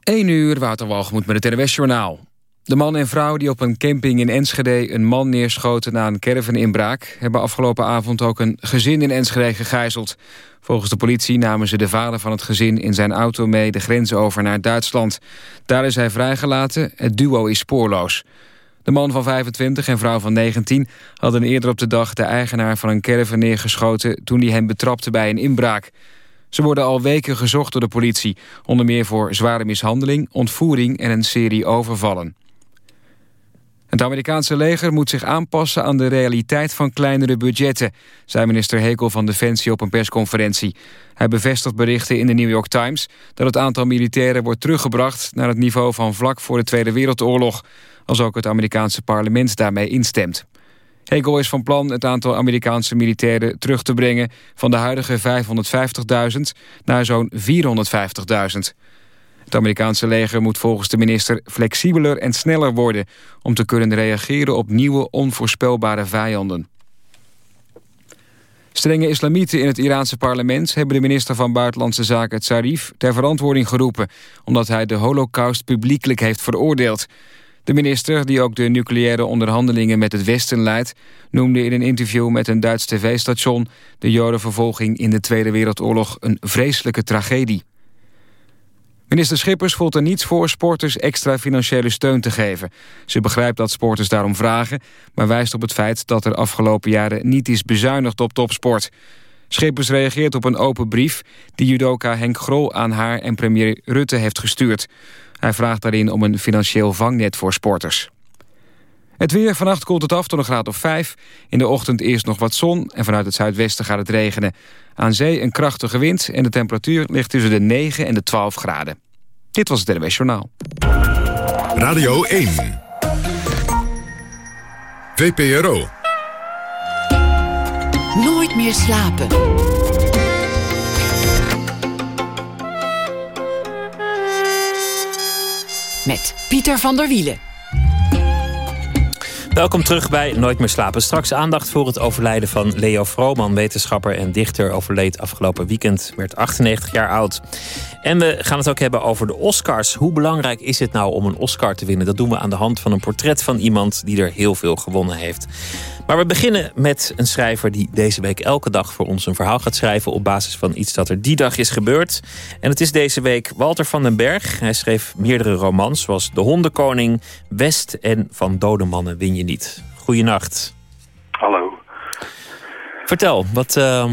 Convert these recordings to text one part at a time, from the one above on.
1 uur, Waterwalgemoed met het NWS-journaal. De man en vrouw die op een camping in Enschede een man neerschoten na een caravan-inbraak... hebben afgelopen avond ook een gezin in Enschede gegijzeld. Volgens de politie namen ze de vader van het gezin in zijn auto mee de grens over naar Duitsland. Daar is hij vrijgelaten, het duo is spoorloos. De man van 25 en vrouw van 19 hadden eerder op de dag de eigenaar van een caravan neergeschoten... toen hij hem betrapte bij een inbraak. Ze worden al weken gezocht door de politie. Onder meer voor zware mishandeling, ontvoering en een serie overvallen. Het Amerikaanse leger moet zich aanpassen aan de realiteit van kleinere budgetten, zei minister Hekel van Defensie op een persconferentie. Hij bevestigt berichten in de New York Times dat het aantal militairen wordt teruggebracht naar het niveau van vlak voor de Tweede Wereldoorlog, als ook het Amerikaanse parlement daarmee instemt. Hegel is van plan het aantal Amerikaanse militairen terug te brengen... van de huidige 550.000 naar zo'n 450.000. Het Amerikaanse leger moet volgens de minister flexibeler en sneller worden... om te kunnen reageren op nieuwe onvoorspelbare vijanden. Strenge islamieten in het Iraanse parlement hebben de minister van Buitenlandse Zaken Zarif ter verantwoording geroepen, omdat hij de holocaust publiekelijk heeft veroordeeld. De minister, die ook de nucleaire onderhandelingen met het Westen leidt... noemde in een interview met een Duits tv-station... de jodenvervolging in de Tweede Wereldoorlog een vreselijke tragedie. Minister Schippers voelt er niets voor sporters extra financiële steun te geven. Ze begrijpt dat sporters daarom vragen... maar wijst op het feit dat er afgelopen jaren niet is bezuinigd op topsport. Schippers reageert op een open brief... die judoka Henk Grol aan haar en premier Rutte heeft gestuurd. Hij vraagt daarin om een financieel vangnet voor sporters. Het weer, vannacht koelt het af tot een graad of 5. In de ochtend eerst nog wat zon en vanuit het zuidwesten gaat het regenen. Aan zee een krachtige wind en de temperatuur ligt tussen de 9 en de 12 graden. Dit was het NWS Journaal. Radio 1. VPRO. Nooit meer slapen. Met Pieter van der Wielen. Welkom terug bij Nooit meer slapen. Straks aandacht voor het overlijden van Leo Vrooman, wetenschapper en dichter. Overleed afgelopen weekend, werd 98 jaar oud. En we gaan het ook hebben over de Oscars. Hoe belangrijk is het nou om een Oscar te winnen? Dat doen we aan de hand van een portret van iemand die er heel veel gewonnen heeft. Maar we beginnen met een schrijver die deze week elke dag voor ons een verhaal gaat schrijven op basis van iets dat er die dag is gebeurd. En het is deze week Walter van den Berg. Hij schreef meerdere romans zoals De Hondenkoning, West en Van Dode Mannen win je niet. Goeienacht. Hallo. Vertel, wat, uh,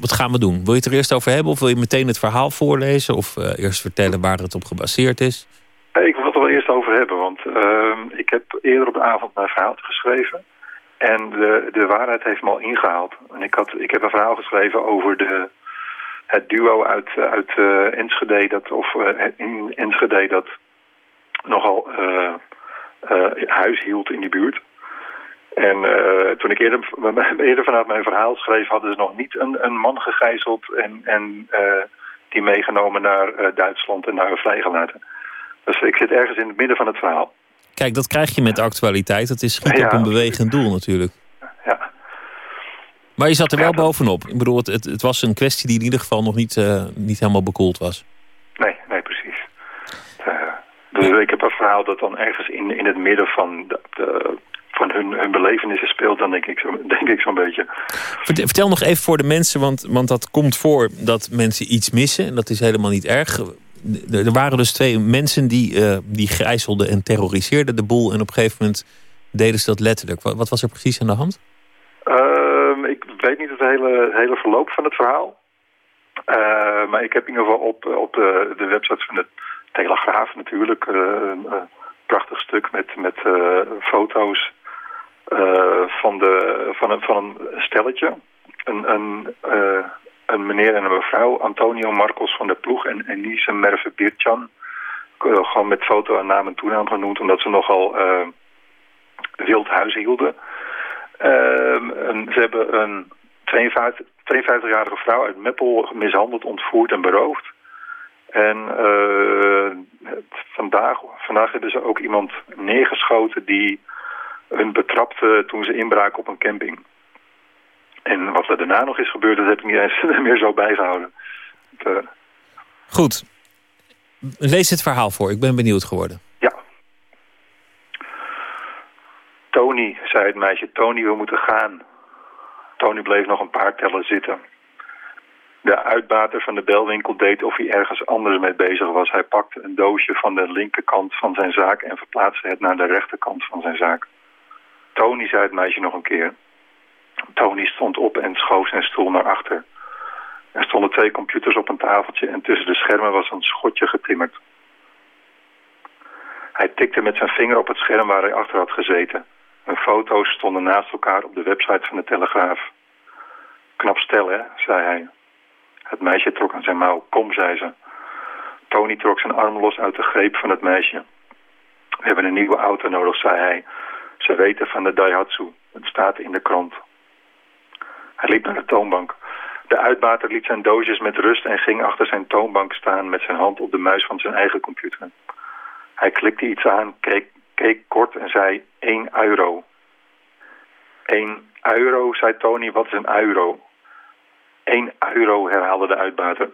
wat gaan we doen? Wil je het er eerst over hebben of wil je meteen het verhaal voorlezen? Of uh, eerst vertellen waar het op gebaseerd is? Ik wil het er wel eerst over hebben, want uh, ik heb eerder op de avond mijn verhaal geschreven. En de, de waarheid heeft me al ingehaald. En ik, had, ik heb een verhaal geschreven over de, het duo uit, uit uh, Enschede, dat, of uh, in Enschede dat nogal uh, huis hield in die buurt. En toen ik eerder, eerder vanuit mijn verhaal schreef, hadden ze nog niet een, een man gegijzeld en, en die meegenomen naar Duitsland en naar vrijgelaten. Dus ik zit ergens in het midden van het verhaal. Kijk, dat krijg je met actualiteit. Dat is schiet op een bewegend doel natuurlijk. Ja. Maar je zat er wel bovenop. Ik bedoel, het, het, het, was een kwestie die in ieder geval nog niet, uh, niet helemaal bekoeld was. Nee, nee, precies. Uh, dus ik heb een verhaal dat dan ergens in, in het midden van, de, de, van hun, hun belevenissen speelt, dan denk ik zo'n denk ik zo'n beetje. Vertel nog even voor de mensen, want, want dat komt voor dat mensen iets missen. En dat is helemaal niet erg er waren dus twee mensen die, uh, die gijzelden en terroriseerden de boel. En op een gegeven moment deden ze dat letterlijk. Wat, wat was er precies aan de hand? Uh, ik weet niet het hele, hele verloop van het verhaal. Uh, maar ik heb in ieder geval op, op de, de website van de Telegraaf natuurlijk... een prachtig stuk met, met foto's van, de, van, een, van een stelletje. Een, een een meneer en een mevrouw, Antonio Marcos van der Ploeg en Enise Merve Birtjan. Gewoon met foto en naam en toenaam genoemd, omdat ze nogal uh, wild huis hielden. Uh, ze hebben een 52-jarige vrouw uit Meppel mishandeld, ontvoerd en beroofd. En uh, vandaag, vandaag hebben ze ook iemand neergeschoten die hun betrapte toen ze inbraken op een camping. En wat er daarna nog is gebeurd, dat heb ik niet eens meer zo bijgehouden. Goed. Lees het verhaal voor, ik ben benieuwd geworden. Ja. Tony, zei het meisje, Tony, we moeten gaan. Tony bleef nog een paar tellen zitten. De uitbater van de belwinkel deed of hij ergens anders mee bezig was. Hij pakte een doosje van de linkerkant van zijn zaak en verplaatste het naar de rechterkant van zijn zaak. Tony, zei het meisje nog een keer. Tony stond op en schoof zijn stoel naar achter. Er stonden twee computers op een tafeltje en tussen de schermen was een schotje getimmerd. Hij tikte met zijn vinger op het scherm waar hij achter had gezeten. Hun foto's stonden naast elkaar op de website van de Telegraaf. Knap stel, hè, zei hij. Het meisje trok aan zijn mouw. Kom, zei ze. Tony trok zijn arm los uit de greep van het meisje. We hebben een nieuwe auto nodig, zei hij. Ze weten van de Daihatsu. Het staat in de krant. Hij liep naar de toonbank. De uitbater liet zijn doosjes met rust en ging achter zijn toonbank staan met zijn hand op de muis van zijn eigen computer. Hij klikte iets aan, keek, keek kort en zei 1 euro. 1 euro, zei Tony, wat is een euro? 1 euro, herhaalde de uitbater.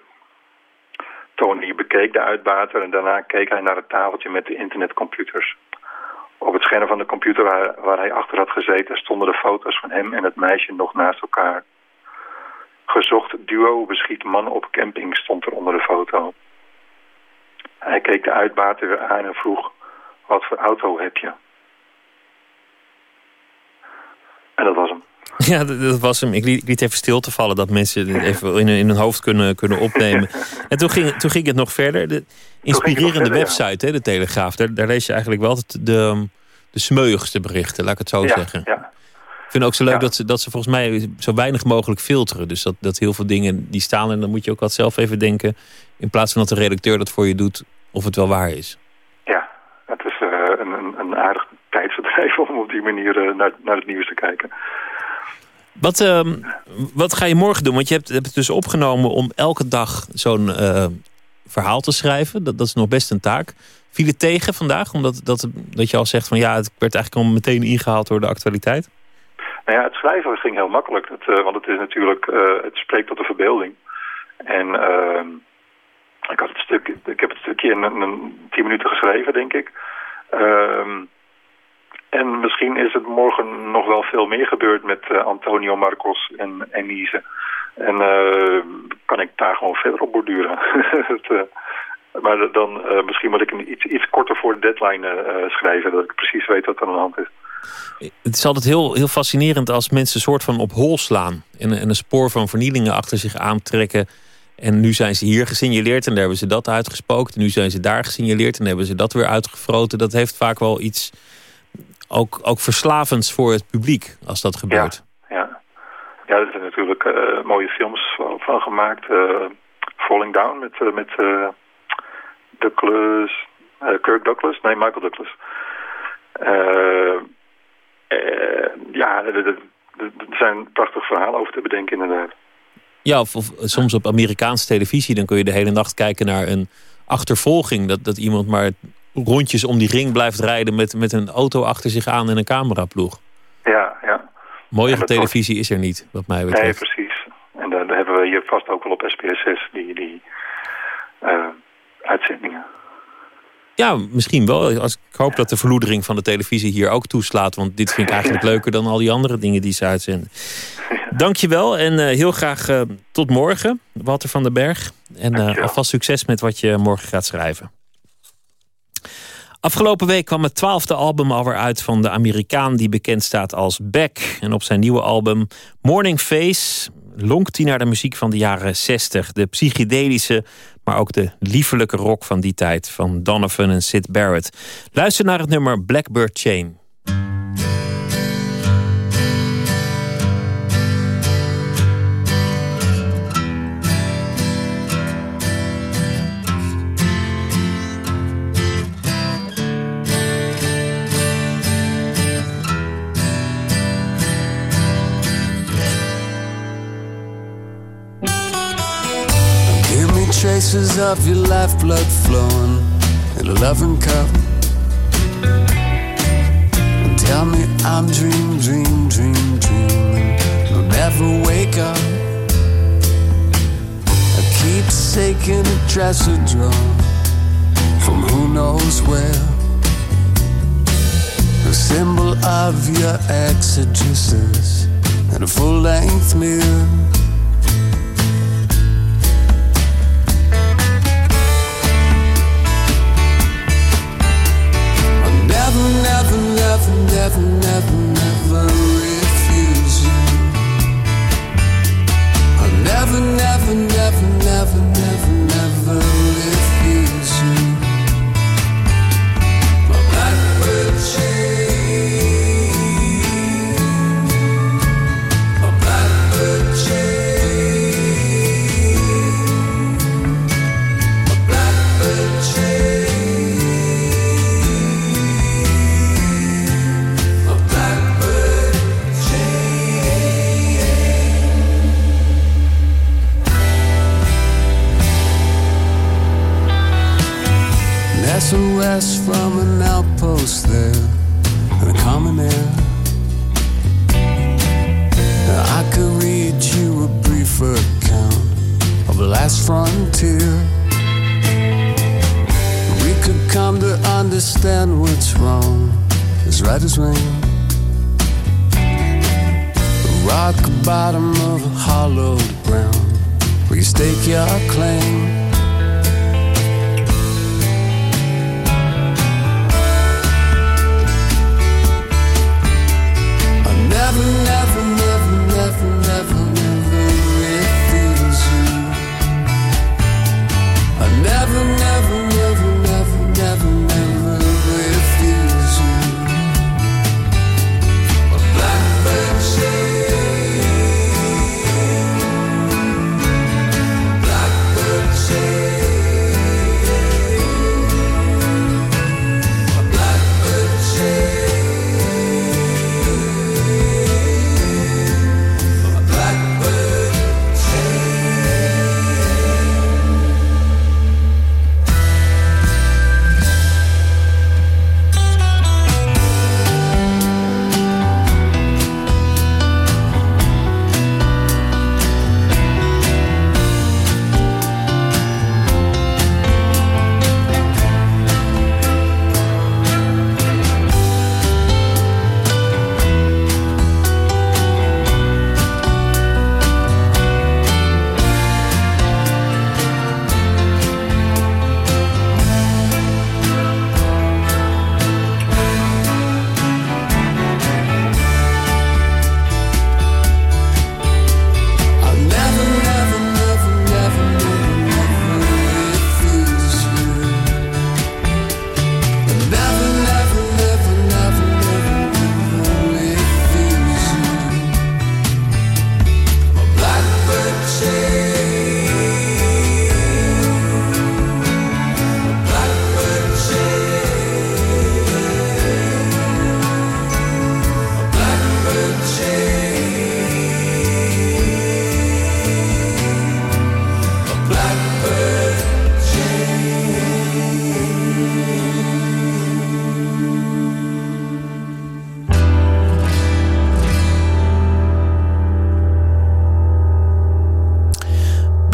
Tony bekeek de uitbater en daarna keek hij naar het tafeltje met de internetcomputers. Op het scherm van de computer waar, waar, hij achter had gezeten stonden de foto's van hem en het meisje nog naast elkaar. Gezocht duo beschiet man op camping stond er onder de foto. Hij keek de uitbater weer aan en vroeg, wat voor auto heb je? En dat was hem. Ja, dat, was hem. Ik liet, even stil te vallen dat mensen het even in, in hun hoofd kunnen, kunnen opnemen. En toen ging, toen ging het nog verder. De inspirerende website, hè, de Telegraaf. Daar, daar lees je eigenlijk wel de, de smeuigste berichten, laat ik het zo zeggen. Ja. Ik vind het ook zo leuk dat, ze, dat ze volgens mij zo weinig mogelijk filteren. Dus dat, dat heel veel dingen die staan en dan moet je ook wat zelf even denken. In plaats van dat de redacteur dat voor je doet, of het wel waar is. Ja, het is uh, een, een aardig tijdverdrijf om op die manier uh, naar, naar het nieuws te kijken. Wat, uh, wat ga je morgen doen? Want je hebt, hebt het dus opgenomen om elke dag zo'n uh, verhaal te schrijven. Dat, dat is nog best een taak. Viel het tegen vandaag? Omdat dat, dat je al zegt van ja, het werd eigenlijk al meteen ingehaald door de actualiteit. Nou ja, het schrijven ging heel makkelijk. Het, uh, want het is natuurlijk, uh, het spreekt tot de verbeelding. En uh, ik, had het stuk, ik heb het stukje in, tien minuten geschreven, denk ik. Ehm, en misschien is het morgen nog wel veel meer gebeurd met uh, Antonio Marcos en Enise. En kan ik daar gewoon verder op borduren. het, maar dan misschien moet ik een iets, iets korter voor de deadline schrijven, dat ik precies weet wat er aan de hand is. Het is altijd heel, heel fascinerend als mensen een soort van op hol slaan. En, en een spoor van vernielingen achter zich aantrekken. En nu zijn ze hier gesignaleerd en daar hebben ze dat uitgespookt. En nu zijn ze daar gesignaleerd en hebben ze dat weer uitgefroten. Dat heeft vaak wel iets ook, ook verslavends voor het publiek als dat gebeurt. Ja, ja. ja er zijn natuurlijk uh, mooie films van, van gemaakt. Uh, Falling Down met, uh, met Douglas, Kirk Douglas, nee Michael Douglas. Ja, er zijn prachtige verhalen over te bedenken inderdaad. Ja, of, of, soms op Amerikaanse televisie... dan kun je de hele nacht kijken naar een achtervolging. Dat, dat iemand maar rondjes om die ring blijft rijden... met, met een auto achter zich aan en een cameraploeg. Ja, ja. Mooiere televisie is er niet, wat mij betreft. Nee, precies. En daar hebben we hier vast ook wel op SBS6, die, die uh, uitzendingen. Ja, misschien wel. Als, ik hoop dat de verloedering van de televisie hier ook toeslaat. Want dit vind ik eigenlijk leuker dan al die andere dingen die ze uitzenden. Dankjewel en uh, heel graag uh, tot morgen, Walter van den Berg. En uh, alvast succes met wat je morgen gaat schrijven. Afgelopen week kwam het twaalfde album alweer uit van de Amerikaan die bekend staat als Beck. En op zijn nieuwe album Morning Face lonkt hij naar de muziek van de jaren 60. De psychedelische, maar ook de liefelijke rock van die tijd van Donovan en Sid Barrett. Luister naar het nummer Blackbird Chain. of your lifeblood flowing in a loving cup. And tell me I'm dream, dream, dream, dreaming. You'll never wake up. I keep taking a dresser drawer from who knows where. The symbol of your exigences and a full length mirror. Never, understand what's wrong is right as rain. The rock bottom of a hollowed ground where you stake your claim.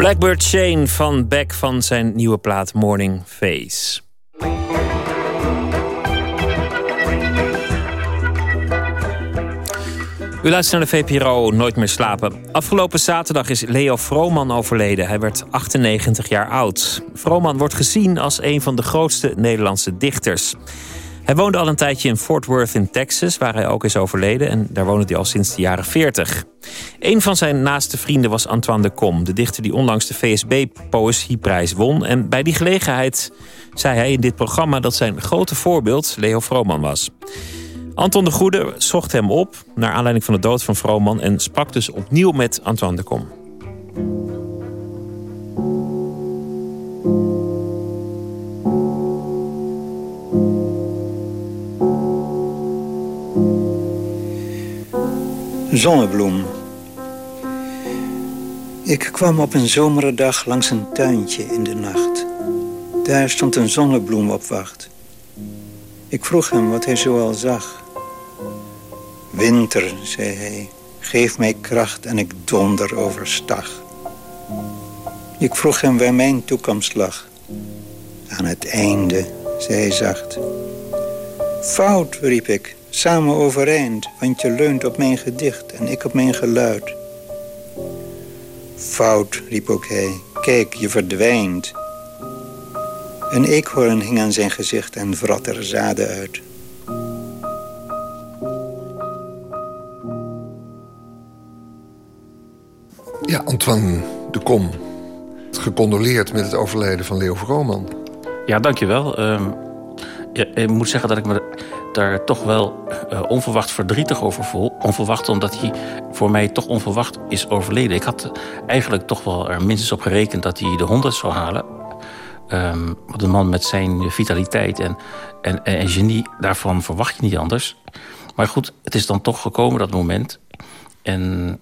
Blackbird Shane van Beck van zijn nieuwe plaat Morning Face. U luistert naar de VPRO Nooit meer slapen. Afgelopen zaterdag is Leo Vrooman overleden. Hij werd 98 jaar oud. Vrooman wordt gezien als een van de grootste Nederlandse dichters. Hij woonde al een tijdje in Fort Worth in Texas, waar hij ook is overleden. En daar woonde hij al sinds de jaren 40. Een van zijn naaste vrienden was Antoine de Kom, de dichter die onlangs de VSB Poëzieprijs won. En bij die gelegenheid zei hij in dit programma dat zijn grote voorbeeld Leo Vrooman was. Anton de Goede zocht hem op naar aanleiding van de dood van Vrooman en sprak dus opnieuw met Antoine de Kom. Zonnebloem. Ik kwam op een zomerdag langs een tuintje in de nacht. Daar stond een zonnebloem op wacht. Ik vroeg hem wat hij zoal zag. Winter, zei hij, geef mij kracht en ik donder overstag. Ik vroeg hem waar mijn toekomst lag. Aan het einde, zei hij zacht. Fout, riep ik, Samen overeind, want je leunt op mijn gedicht en ik op mijn geluid. Fout, riep ook hij. Kijk, je verdwijnt. Een eekhoorn hing aan zijn gezicht en vrat er zaden uit. Ja, Antoine de Kom. Gecondoleerd met het overlijden van Leo Vrooman. Ja, dankjewel. Um, ja, ik moet zeggen dat ik me daar toch wel uh, onverwacht verdrietig over voel. Onverwacht omdat hij voor mij toch onverwacht is overleden. Ik had eigenlijk toch wel er minstens op gerekend dat hij de honderd zou halen. Um, want een man met zijn vitaliteit en, en, en genie, daarvan verwacht je niet anders. Maar goed, het is dan toch gekomen, dat moment. En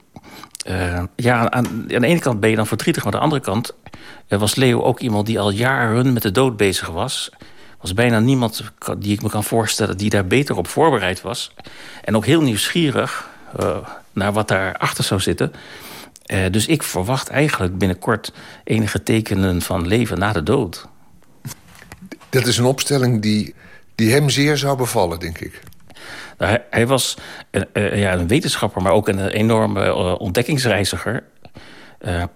uh, ja, aan, aan, de ene kant ben je dan verdrietig... maar aan de andere kant was Leo ook iemand die al jaren met de dood bezig was. Er was bijna niemand die ik me kan voorstellen... die daar beter op voorbereid was. En ook heel nieuwsgierig uh, naar wat daarachter zou zitten. dus ik verwacht eigenlijk binnenkort enige tekenen van leven na de dood. Dat is een opstelling die, die hem zeer zou bevallen, denk ik. Nou, hij, hij, was een, uh, ja, een wetenschapper, maar ook een enorme ontdekkingsreiziger.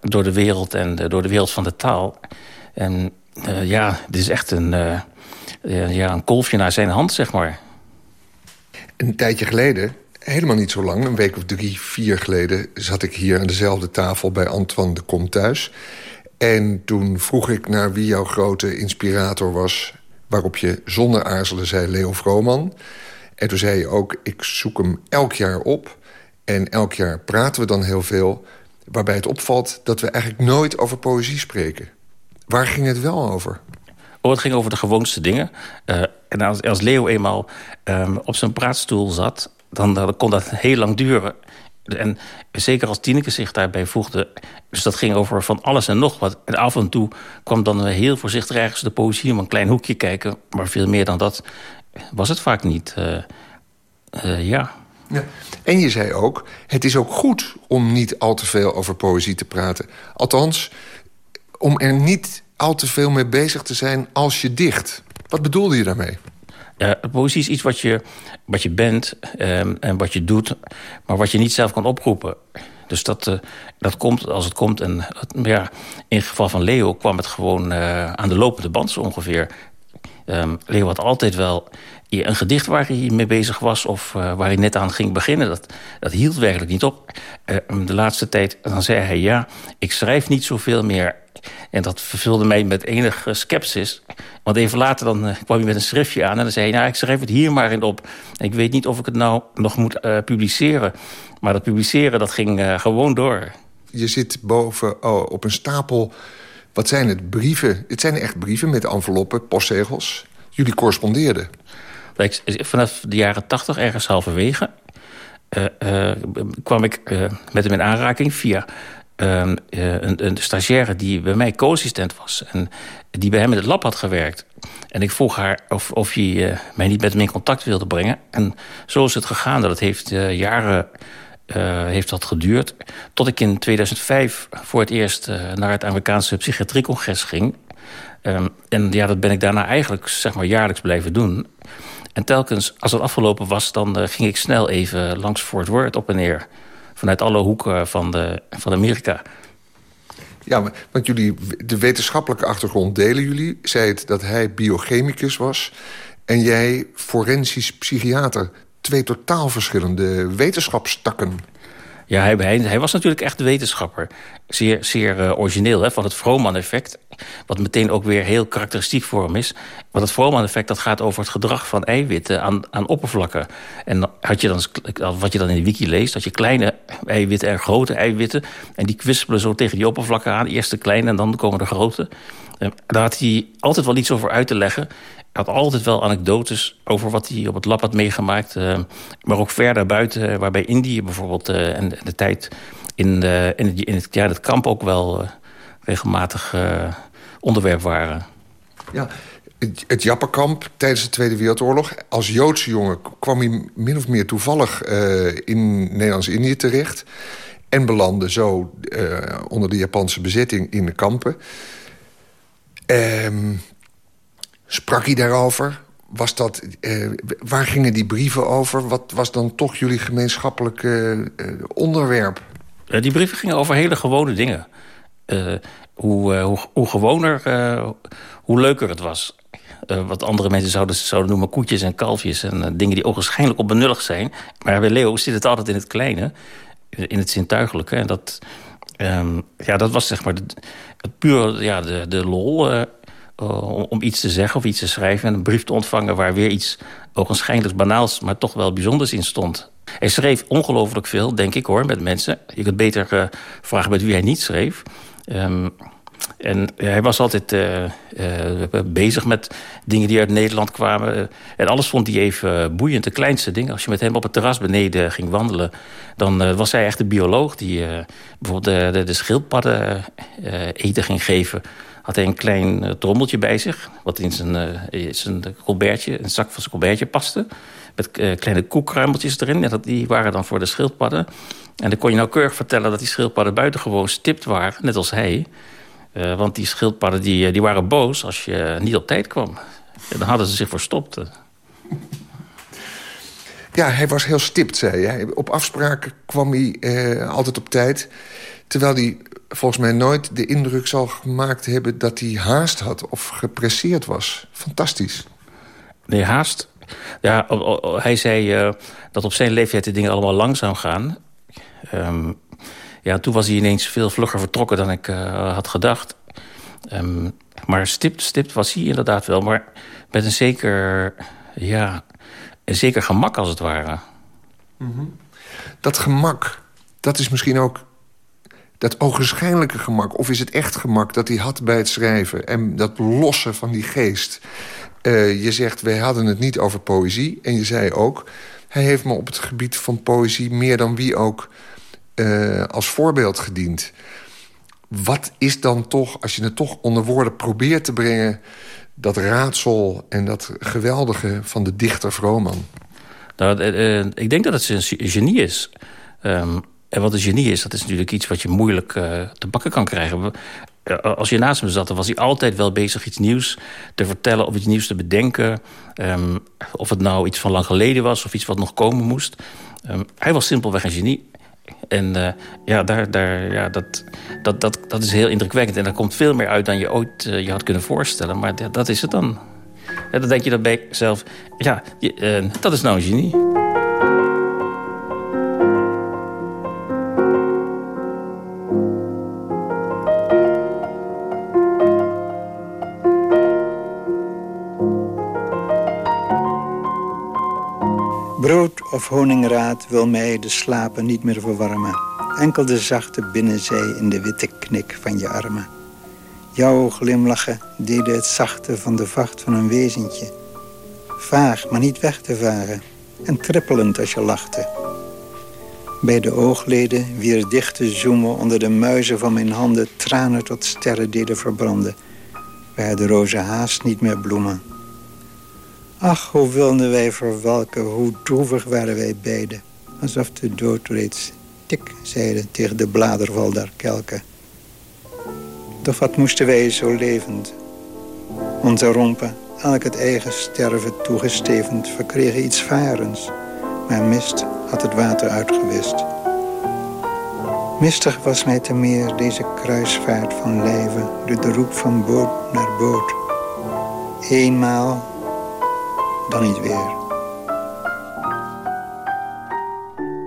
Door de wereld en door de wereld van de taal. En ja, dit is echt een, ja, een kolfje naar zijn hand, zeg maar. Een tijdje geleden, helemaal niet zo lang... een week of drie, vier geleden... zat ik hier aan dezelfde tafel bij Antoine de Kom thuis. En toen vroeg ik naar wie jouw grote inspirator was... waarop je zonder aarzelen zei Leo Vrooman... En toen zei je ook, ik zoek hem elk jaar op. En elk jaar praten we dan heel veel. Waarbij het opvalt dat we eigenlijk nooit over poëzie spreken. Waar ging het wel over? Oh, het ging over de gewoonste dingen. Uh, en als, Leo eenmaal um, op zijn praatstoel zat... Dan, kon dat heel lang duren. En zeker als Tineke zich daarbij voegde. Dus dat ging over van alles en nog wat. En af en toe kwam dan heel voorzichtig ergens de poëzie... om een klein hoekje kijken. Maar veel meer dan dat was het vaak niet. Uh, uh, ja. ja. En je zei ook, het is ook goed om niet al te veel over poëzie te praten. Althans, om er niet al te veel mee bezig te zijn als je dicht. Wat bedoelde je daarmee? Ja, poëzie is iets wat je, wat je bent um, en wat je doet... maar wat je niet zelf kan oproepen. Dus dat, uh, dat komt als het komt. En ja, in het geval van Leo kwam het gewoon uh, aan de lopende band zo ongeveer. Um, Leo had altijd wel een gedicht waar hij mee bezig was... of uh, waar hij net aan ging beginnen. Dat, dat hield werkelijk niet op. Uh, de laatste tijd dan zei hij... ja, ik schrijf niet zoveel meer. En dat vervulde mij met enige sceptisch. Want even later dan, uh, kwam hij met een schriftje aan... en dan zei hij, nou, ik schrijf het hier maar in op. Ik weet niet of ik het nou nog moet publiceren. Maar dat publiceren, dat ging gewoon door. Je zit boven oh, op een stapel wat zijn het? Brieven. Het zijn echt brieven met enveloppen, postzegels. Jullie correspondeerden. Vanaf de jaren tachtig, ergens halverwege... Uh, uh, kwam ik uh, met hem in aanraking via ehm, een, een, stagiaire... die bij mij co-assistent was en die bij hem in het lab had gewerkt. En ik vroeg haar of, of hij mij niet met hem in contact wilde brengen. En zo is het gegaan. Dat heeft jaren heeft dat geduurd. Tot ik in 2005 voor het eerst naar het Amerikaanse psychiatriecongres ging. Um, en ja, dat ben ik daarna eigenlijk zeg maar, jaarlijks blijven doen. En telkens, als het afgelopen was, dan uh, ging ik snel even langs Fort Worth op en neer. Vanuit alle hoeken van, de, van Amerika. Ja, want jullie, de wetenschappelijke achtergrond delen jullie. Zei het dat hij biochemicus was en jij forensisch psychiater twee totaal verschillende wetenschapstakken. Ja, hij, hij, was natuurlijk echt wetenschapper. Zeer, zeer uh, origineel, hè, van het Frohman-effect. Wat meteen ook weer heel karakteristiek voor hem is. Want het Frohman-effect dat gaat over het gedrag van eiwitten aan, aan oppervlakken. En had je dan, wat je dan in de wiki leest... dat je kleine eiwitten en grote eiwitten... en die kwispelen zo tegen die oppervlakken aan. Eerst de kleine en dan komen de grote. Uh, daar had hij altijd wel iets over uit te leggen had altijd wel anekdotes over wat hij op het lab had meegemaakt. Uh, maar ook verder buiten, waarbij Indië bijvoorbeeld... Uh, en de, tijd in, de, in, het, in het, ja, kamp ook wel regelmatig onderwerp waren. Ja, het, het tijdens de Tweede Wereldoorlog. Als Joodse jongen kwam hij min of meer toevallig in Nederlands-Indië terecht... en belandde zo onder de Japanse bezetting in de kampen... Ehm Sprak hij daarover? was dat, eh, waar gingen die brieven over? Wat was dan toch jullie gemeenschappelijke eh, onderwerp? die brieven gingen over hele gewone dingen. hoe, hoe, hoe gewoner, hoe leuker het was. wat andere mensen zouden, zouden noemen koetjes en kalfjes... en dingen die ogenschijnlijk onbenullig zijn. Maar bij Leo zit het altijd in het kleine, in het zintuigelijke. En dat, ehm, ja, dat was zeg maar de, het puur ja, de, de lol... om iets te zeggen of iets te schrijven... en een brief te ontvangen waar weer iets ogenschijnlijk banaals... maar toch wel bijzonders in stond. Hij schreef ongelooflijk veel, denk ik hoor, met mensen. Je kunt beter uh, vragen met wie hij niet schreef. Um, en hij was altijd uh, bezig met dingen die uit Nederland kwamen. En alles vond hij even boeiend, de kleinste dingen. Als je met hem op het terras beneden ging wandelen... dan was hij echt een bioloog die bijvoorbeeld de, de, de schildpadden eten ging geven had hij een klein trommeltje bij zich... wat in zijn, zijn colbertje, een zak van zijn colbertje paste... met kleine koekkruimeltjes erin. En dat, die waren dan voor de schildpadden. En dan kon je nauwkeurig vertellen dat die schildpadden buitengewoon stipt waren... net als hij... Uh, want die schildpadden die, eh, die waren boos als je niet op tijd kwam. En dan hadden ze zich verstopt. Ja, hij was heel stipt, zei hij. Op afspraken kwam hij eh, altijd op tijd. Terwijl hij volgens mij nooit de indruk zal gemaakt hebben... dat hij haast had of gepresseerd was. Fantastisch. Nee, haast. Ja, hij zei uh, dat op zijn leeftijd de dingen allemaal langzaam gaan. Um, ja, toen was hij ineens veel vlugger vertrokken dan ik uh, had gedacht. Um, maar stipt, stipt was hij inderdaad wel. Maar met een zeker, ja, een zeker gemak als het ware. Mm -hmm. Dat gemak, dat is misschien ook dat ogenschijnlijke gemak... of is het echt gemak dat hij had bij het schrijven... en dat lossen van die geest. Uh, je zegt, wij hadden het niet over poëzie. En je zei ook, hij heeft me op het gebied van poëzie... meer dan wie ook uh, als voorbeeld gediend. Wat is dan toch, als je het toch onder woorden probeert te brengen... dat raadsel en dat geweldige van de dichter Vrooman? Nou, uh, ik denk dat het een genie is. Um, en wat een genie is, dat is natuurlijk iets wat je moeilijk uh, te bakken kan krijgen. Als je naast hem zat, dan was hij altijd wel bezig iets nieuws te vertellen... of iets nieuws te bedenken. Um, of het nou iets van lang geleden was of iets wat nog komen moest. Um, hij was simpelweg een genie. En uh, ja, daar, daar, ja dat, dat, dat, dat is heel indrukwekkend. En daar komt veel meer uit dan je ooit je had kunnen voorstellen. Maar dat, is het dan. Dan denk je dat bij jezelf... Ja, dat is nou een genie. Brood of honingraad wil mij de slapen niet meer verwarmen. Enkel de zachte binnenzij in de witte knik van je armen. Jouw glimlachen deden het zachte van de vacht van een wezentje. Vaag, maar niet weg te varen. En trippelend als je lachte. Bij de oogleden wier dichte zoemen onder de muizen van mijn handen... tranen tot sterren deden verbranden. Waar de rozen haast niet meer bloemen. Ach, hoe wilden wij verwelken, hoe droevig waren wij beiden. Alsof de dood reeds tik zeide tegen de bladerval der kelken. Doch wat moesten wij zo levend? Onze rompen, elk het eigen sterven toegestevend, verkregen iets varens. Maar mist had het water uitgewist. Mistig was mij te meer deze kruisvaart van door de roep van boot naar boot. Eenmaal dan niet weer.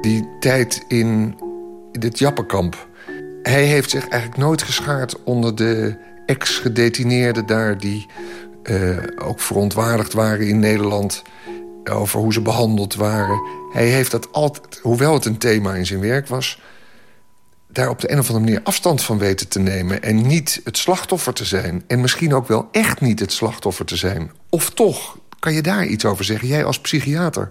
Die tijd in dit Jappenkamp. Hij heeft zich eigenlijk nooit geschaard onder de ex-gedetineerden daar... die uh, ook verontwaardigd waren in Nederland over hoe ze behandeld waren. Hij heeft dat altijd, hoewel het een thema in zijn werk was... daar op de een of andere manier afstand van weten te nemen... en niet het slachtoffer te zijn. En misschien ook wel echt niet het slachtoffer te zijn. Of toch, kan je daar iets over zeggen, jij als psychiater?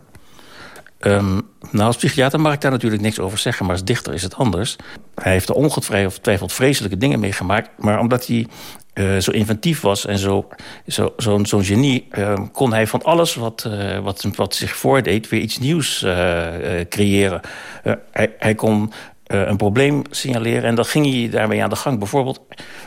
Um, nou, als psychiater mag ik daar natuurlijk niks over zeggen... maar als dichter is het anders. Hij heeft er ongetwijfeld vreselijke dingen meegemaakt... maar omdat hij uh, zo inventief was en zo'n zo, zo, zo genie... Uh, kon hij van alles wat, uh, wat, wat zich voordeed weer iets nieuws creëren. Hij, hij, kon eh, een probleem signaleren. En dan ging hij daarmee aan de gang. Bijvoorbeeld,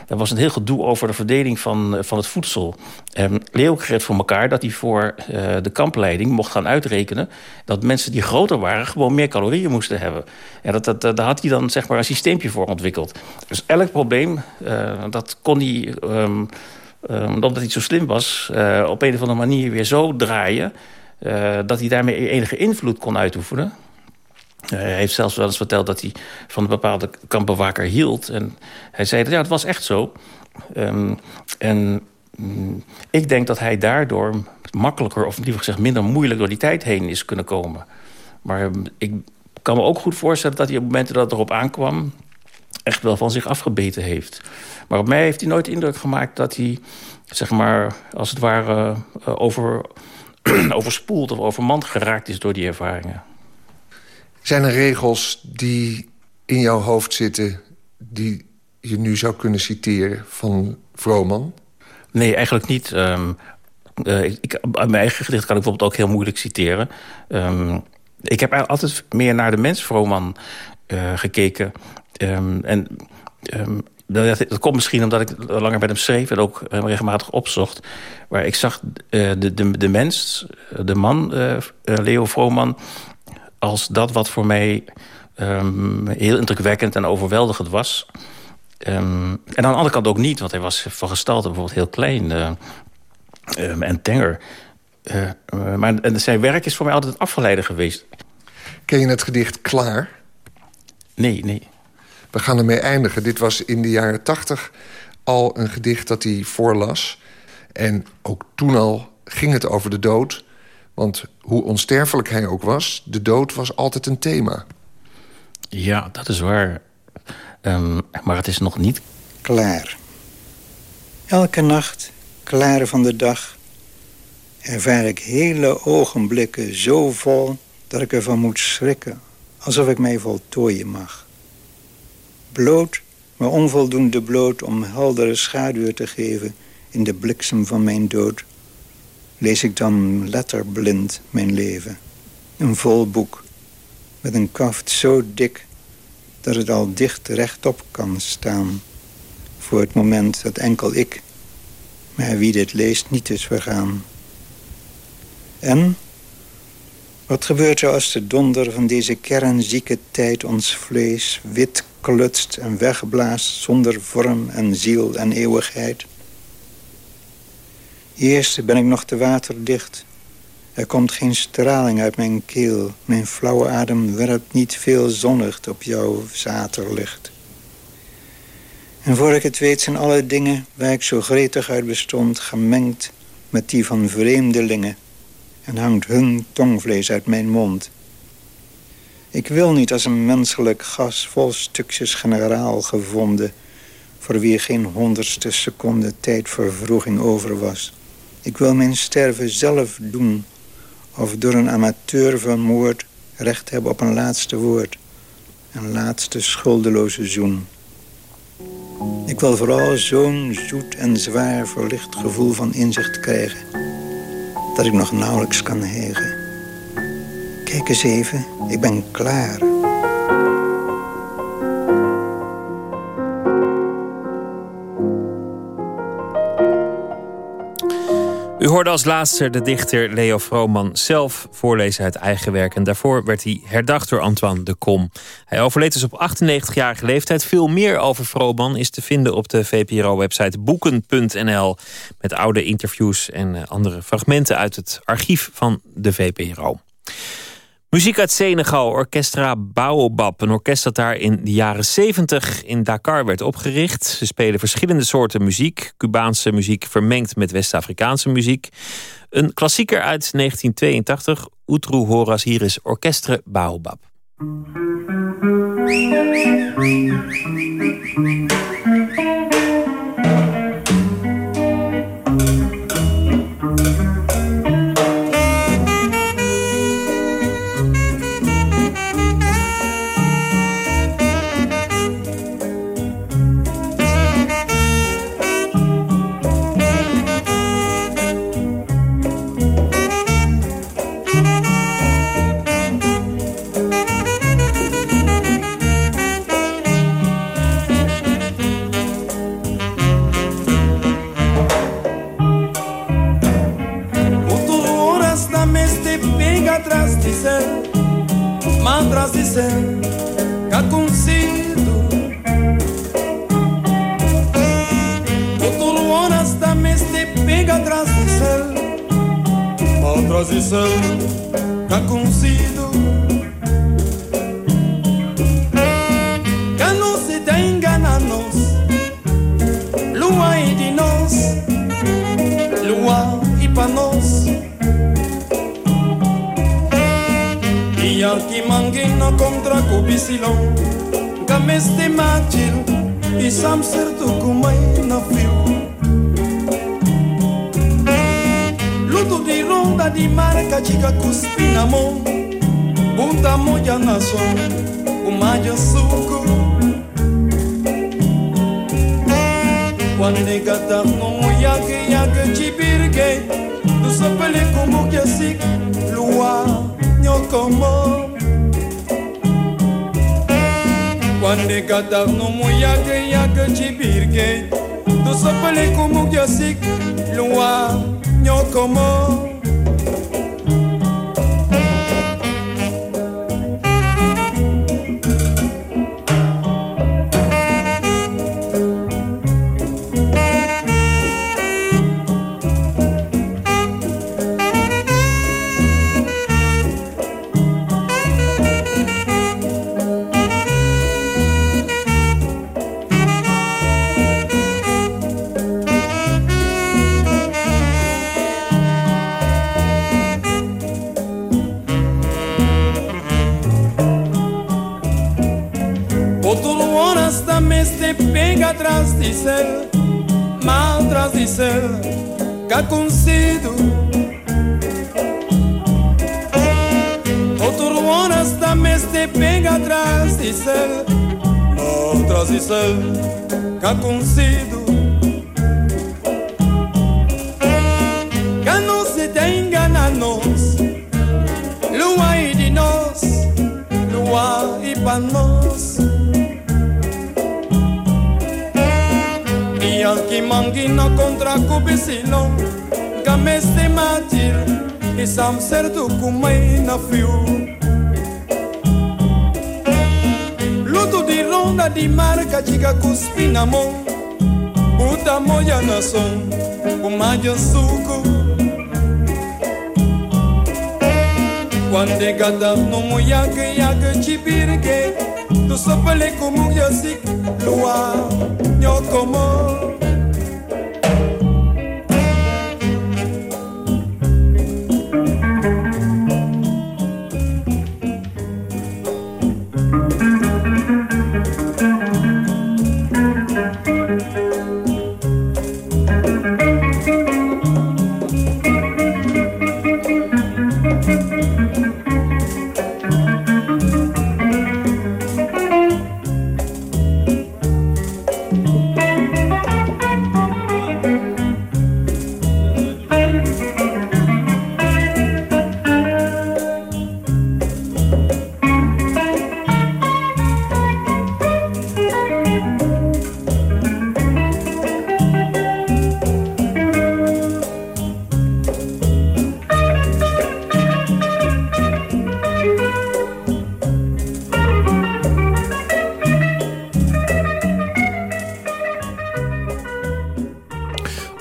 er was een heel gedoe over de verdeling van, van het voedsel. Um, Leo kreeg voor elkaar dat hij voor de kampleiding mocht gaan uitrekenen... dat mensen die groter waren gewoon meer calorieën moesten hebben. En dat, dat, daar had hij dan zeg maar een systeempje voor ontwikkeld. Dus elk probleem, dat kon hij... Um, omdat hij zo slim was, op een of andere manier weer zo draaien... dat hij daarmee enige invloed kon uitoefenen. Eh, hij heeft zelfs wel eens verteld dat hij van een bepaalde kampbewaker hield. En hij zei dat ja, het was echt zo. Ehm, en mm, ik denk dat hij daardoor makkelijker, of liever gezegd minder moeilijk... door die tijd heen is kunnen komen. Maar ehm, ik kan me ook goed voorstellen dat hij op momenten dat het erop aankwam... echt wel van zich afgebeten heeft. Maar op mij heeft hij nooit indruk gemaakt dat hij, zeg maar, als het ware... Uh, over, overspoeld of overmand geraakt is door die ervaringen. Zijn er regels die in jouw hoofd zitten... die je nu zou kunnen citeren van Vrooman? Nee, eigenlijk niet. Um, uh, ik, mijn eigen gedicht kan ik bijvoorbeeld ook heel moeilijk citeren. Um, ik heb altijd meer naar de mens Vrooman uh, gekeken. Um, en dat, dat, komt misschien omdat ik langer met hem schreef... en ook regelmatig opzocht. Maar ik zag de, de, de mens, de man, Leo Vrooman als dat wat voor mij um, heel indrukwekkend en overweldigend was. Um, en aan de andere kant ook niet, want hij was van gestalte bijvoorbeeld heel klein uh, um, en tenger. Uh, maar zijn werk is voor mij altijd afgeleide geweest. Ken je het gedicht Klaar? Nee, nee. We gaan ermee eindigen. Dit was in de jaren tachtig al een gedicht dat hij voorlas. En ook toen al ging het over de dood. Want hoe onsterfelijk hij ook was, de dood was altijd een thema. Ja, dat is waar. Um, maar het is nog niet... Klaar. Elke nacht, klaar van de dag... ervaar ik hele ogenblikken zo vol... dat ik ervan moet schrikken, alsof ik mij voltooien mag. Bloot, maar onvoldoende bloot om heldere schaduw te geven... in de bliksem van mijn dood lees ik dan letterblind mijn leven. Een vol boek met een kaft zo dik dat het al dicht rechtop kan staan. Voor het moment dat enkel ik, maar wie dit leest, niet is vergaan. En wat gebeurt er als de donder van deze kernzieke tijd ons vlees wit klutst en wegblaast zonder vorm en ziel en eeuwigheid? Eerst ben ik nog te waterdicht. Er komt geen straling uit mijn keel. Mijn flauwe adem werpt niet veel zonnicht op jouw zaterlicht. En voor ik het weet zijn alle dingen waar ik zo gretig uit bestond... gemengd met die van vreemdelingen. En hangt hun tongvlees uit mijn mond. Ik wil niet als een menselijk gas vol stukjes generaal gevonden... voor wie geen honderdste seconde tijd vervroeging over was... Ik wil mijn sterven zelf doen. Of door een amateur vermoord recht hebben op een laatste woord. Een laatste schuldeloze zoen. Ik wil vooral zo'n zoet en zwaar verlicht gevoel van inzicht krijgen... dat ik nog nauwelijks kan hegen. Kijk eens even, ik ben klaar... U hoorde als laatste de dichter Leo Vrooman zelf voorlezen uit eigen werk. En daarvoor werd hij herdacht door Antoine de Kom. Hij overleed dus op 98-jarige leeftijd. Veel meer over Vrooman is te vinden op de VPRO-website boeken.nl. Met oude interviews en eh, andere fragmenten uit het archief van de VPRO. Muziek uit Senegal, Orchestra Baobab. Een orkest dat daar in de jaren 70 in Dakar werd opgericht. Ze spelen verschillende soorten muziek. Cubaanse muziek vermengd met West-Afrikaanse muziek. Een klassieker uit 1982. Utru Horas hier is Orchestra Baobab. Pega atrás de céu, atrás de céu, cá consigo. O horas também te pega atrás de céu, atrás de céu, cá consigo. Cá não se te engana nós, lua e de nós, lua e para nós. Yal ki mange na kontra ko bisilon Games te machil Isam ser tu kumay na fiu. Luto di ronda di marca chica cuspina mo. Bunda moya na son Umayo suku. Quando gata no moya que yaga chipirge Tu sapele como que así Luar. como. Quando gata no moyag yag chibirge Do sopale como yasik lua nyo como. honestamente pega atrás de ser, mal atrás de ser, que consigo. Outro honestamente pega atrás de ser, mal atrás de ser, que consigo. Que não se tenha a nós, lua e de nós, lua e para nós. Ti manghino contra cubicino Game ste matir e sam ser tu kumay na fiu Luto di ronda di marca Chica cuspina mo moya na son Kumayo suku Quando gata no moya que yaga chipirke Tu sopele como yasik Lua nyokomo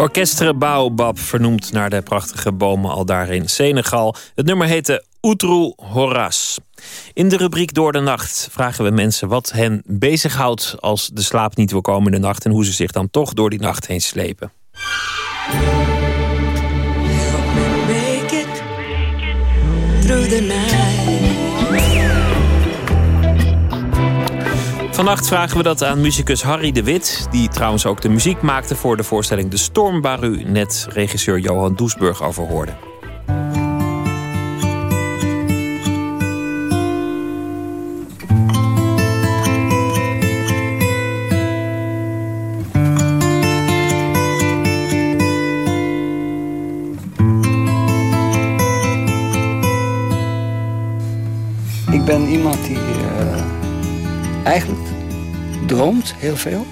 Orchestre Baobab, vernoemd naar de prachtige bomen al daar in Senegal. Het nummer heette Outru Horas. In de rubriek Door de Nacht vragen we mensen wat hen bezighoudt... als de slaap niet wil komen in de nacht... en hoe ze zich dan toch door die nacht heen slepen. through the night. Vannacht vragen we dat aan muzikus Harry de Wit... die trouwens ook de muziek maakte voor de voorstelling De Storm... waar u net regisseur Johan Doesburg over hoorde. Ik ben iemand die eigenlijk droomt heel veel.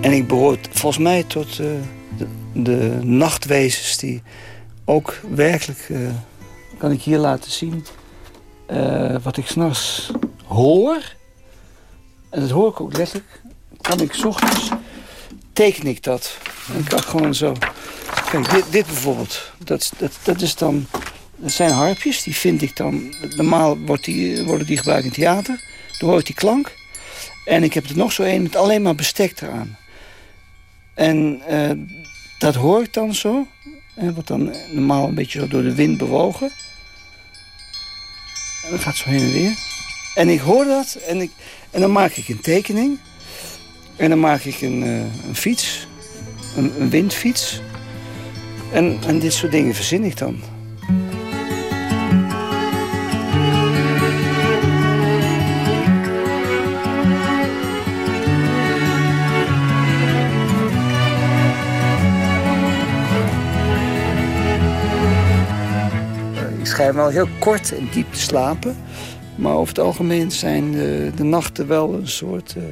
En ik behoor volgens mij tot uh, de, nachtwezens die ook werkelijk uh, kan ik hier laten zien uh, wat ik s'nachts hoor. En dat hoor ik ook letterlijk. Kan ik s ochtends, teken ik dat. Ik kan gewoon zo... Kijk, dit, dit bijvoorbeeld. Dat, dat, dat, is dan, dat zijn harpjes, die vind ik dan... Normaal die, worden die gebruikt in theater. Dan hoor ik die klank. En ik heb er nog zo een met alleen maar bestek eraan. En uh, dat hoor ik dan zo. En wordt dan normaal een beetje zo door de wind bewogen. En dat gaat zo heen en weer. En ik hoor dat en, ik, en dan maak ik een tekening. En dan maak ik een, uh, een fiets. Een, een windfiets. En, en dit soort dingen verzin ik dan. Schijn wel heel kort en diep te slapen. Maar over het algemeen zijn de, de nachten wel een soort uh,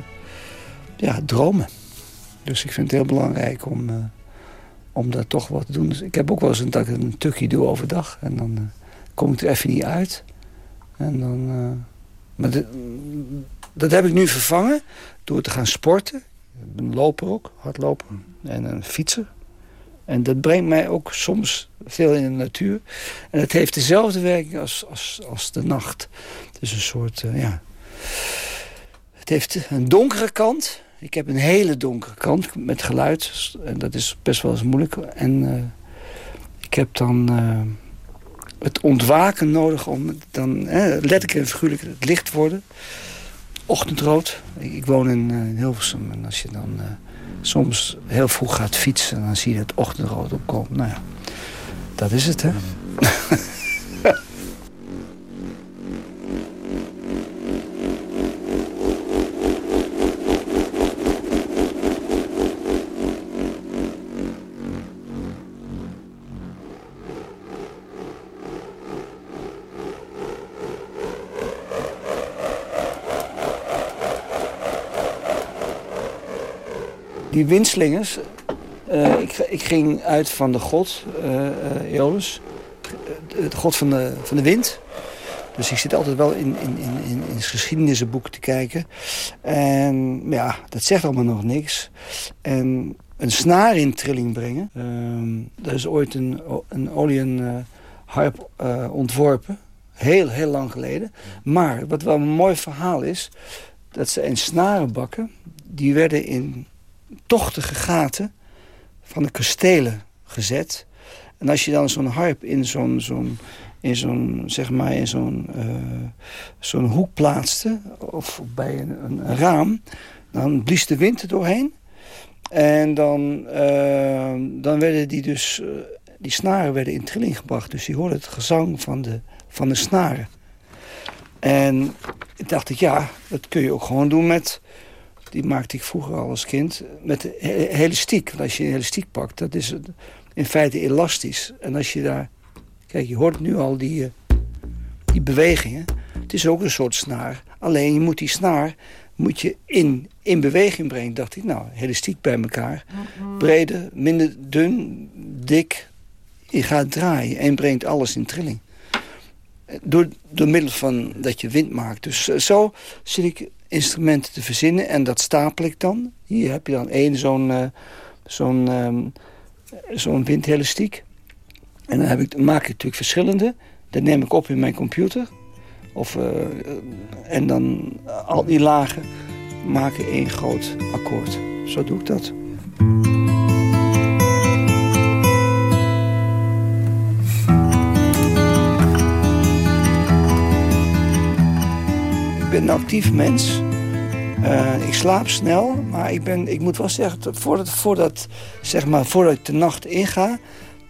ja, dromen. Dus ik vind het heel belangrijk om, uh, om daar toch wat te doen. Dus ik heb ook wel eens een, dat ik een tukje doe overdag. En dan uh, kom ik er even niet uit. En dan, maar dat heb ik nu vervangen door te gaan sporten. Ik ben loper ook, hardloper. En een fietser. En dat brengt mij ook soms veel in de natuur. En het heeft dezelfde werking als, als, als de nacht. Het is een soort, uh, ja... Het heeft een donkere kant. Ik heb een hele donkere kant met geluid. En dat is best wel eens moeilijk. En uh, ik heb dan uh, het ontwaken nodig om dan letterlijk en figuurlijk het licht worden. Ochtendrood. Ik, ik woon in, in Hilversum. En als je dan soms heel vroeg gaat fietsen... en dan zie je het ochtendrood opkomen. Nou ja, dat is het, hè. die windslingers... Uh, ik, ik, ging uit van de god, uh, uh, Eolus. De god van de, van de wind. Dus ik zit altijd wel in, in, in, in geschiedenisboeken te kijken. En ja, dat zegt allemaal nog niks. En een snaar in trilling brengen. Uh, er is ooit een, een Olian harp ontworpen. Heel, heel lang geleden. Maar wat wel een mooi verhaal is... dat ze een snarenbakken... die werden in tochtige gaten van de kastelen gezet. En als je dan zo'n harp in zo'n zo'n in zo'n zeg maar in zo'n uh, zo'n hoek plaatste of bij een, een, raam, dan blies de wind er doorheen. En dan, uh, dan werden die dus uh, die snaren werden in trilling gebracht. Dus je hoorde het gezang van de, van de snaren. En ik dacht ik, ja, dat kun je ook gewoon doen met die maakte ik vroeger al als kind met elastiek. Want als je een elastiek pakt, dat is in feite elastisch. En als je daar... Kijk, je hoort nu al die, eh, die bewegingen. Het is ook een soort snaar. Alleen je moet die snaar moet je in, in beweging brengen. Dacht ik, nou, elastiek bij elkaar. Brede, minder dun, dik. Je gaat draaien en brengt alles in trilling. Door, door middel van dat je wind maakt. Dus eh, zo zit ik instrumenten te verzinnen. En dat stapel ik dan. Hier heb je dan één zo'n uh, zo'n um, zo'n windelastiek. En dan heb ik, maak ik natuurlijk verschillende. Dat neem ik op in mijn computer. Of, uh, en dan al die lagen maken één groot akkoord. Zo doe ik dat. Ben een actief mens. Uh, ik slaap snel, maar ik, ben, ik moet wel zeggen, voordat, voordat, zeg maar, voordat ik de nacht inga...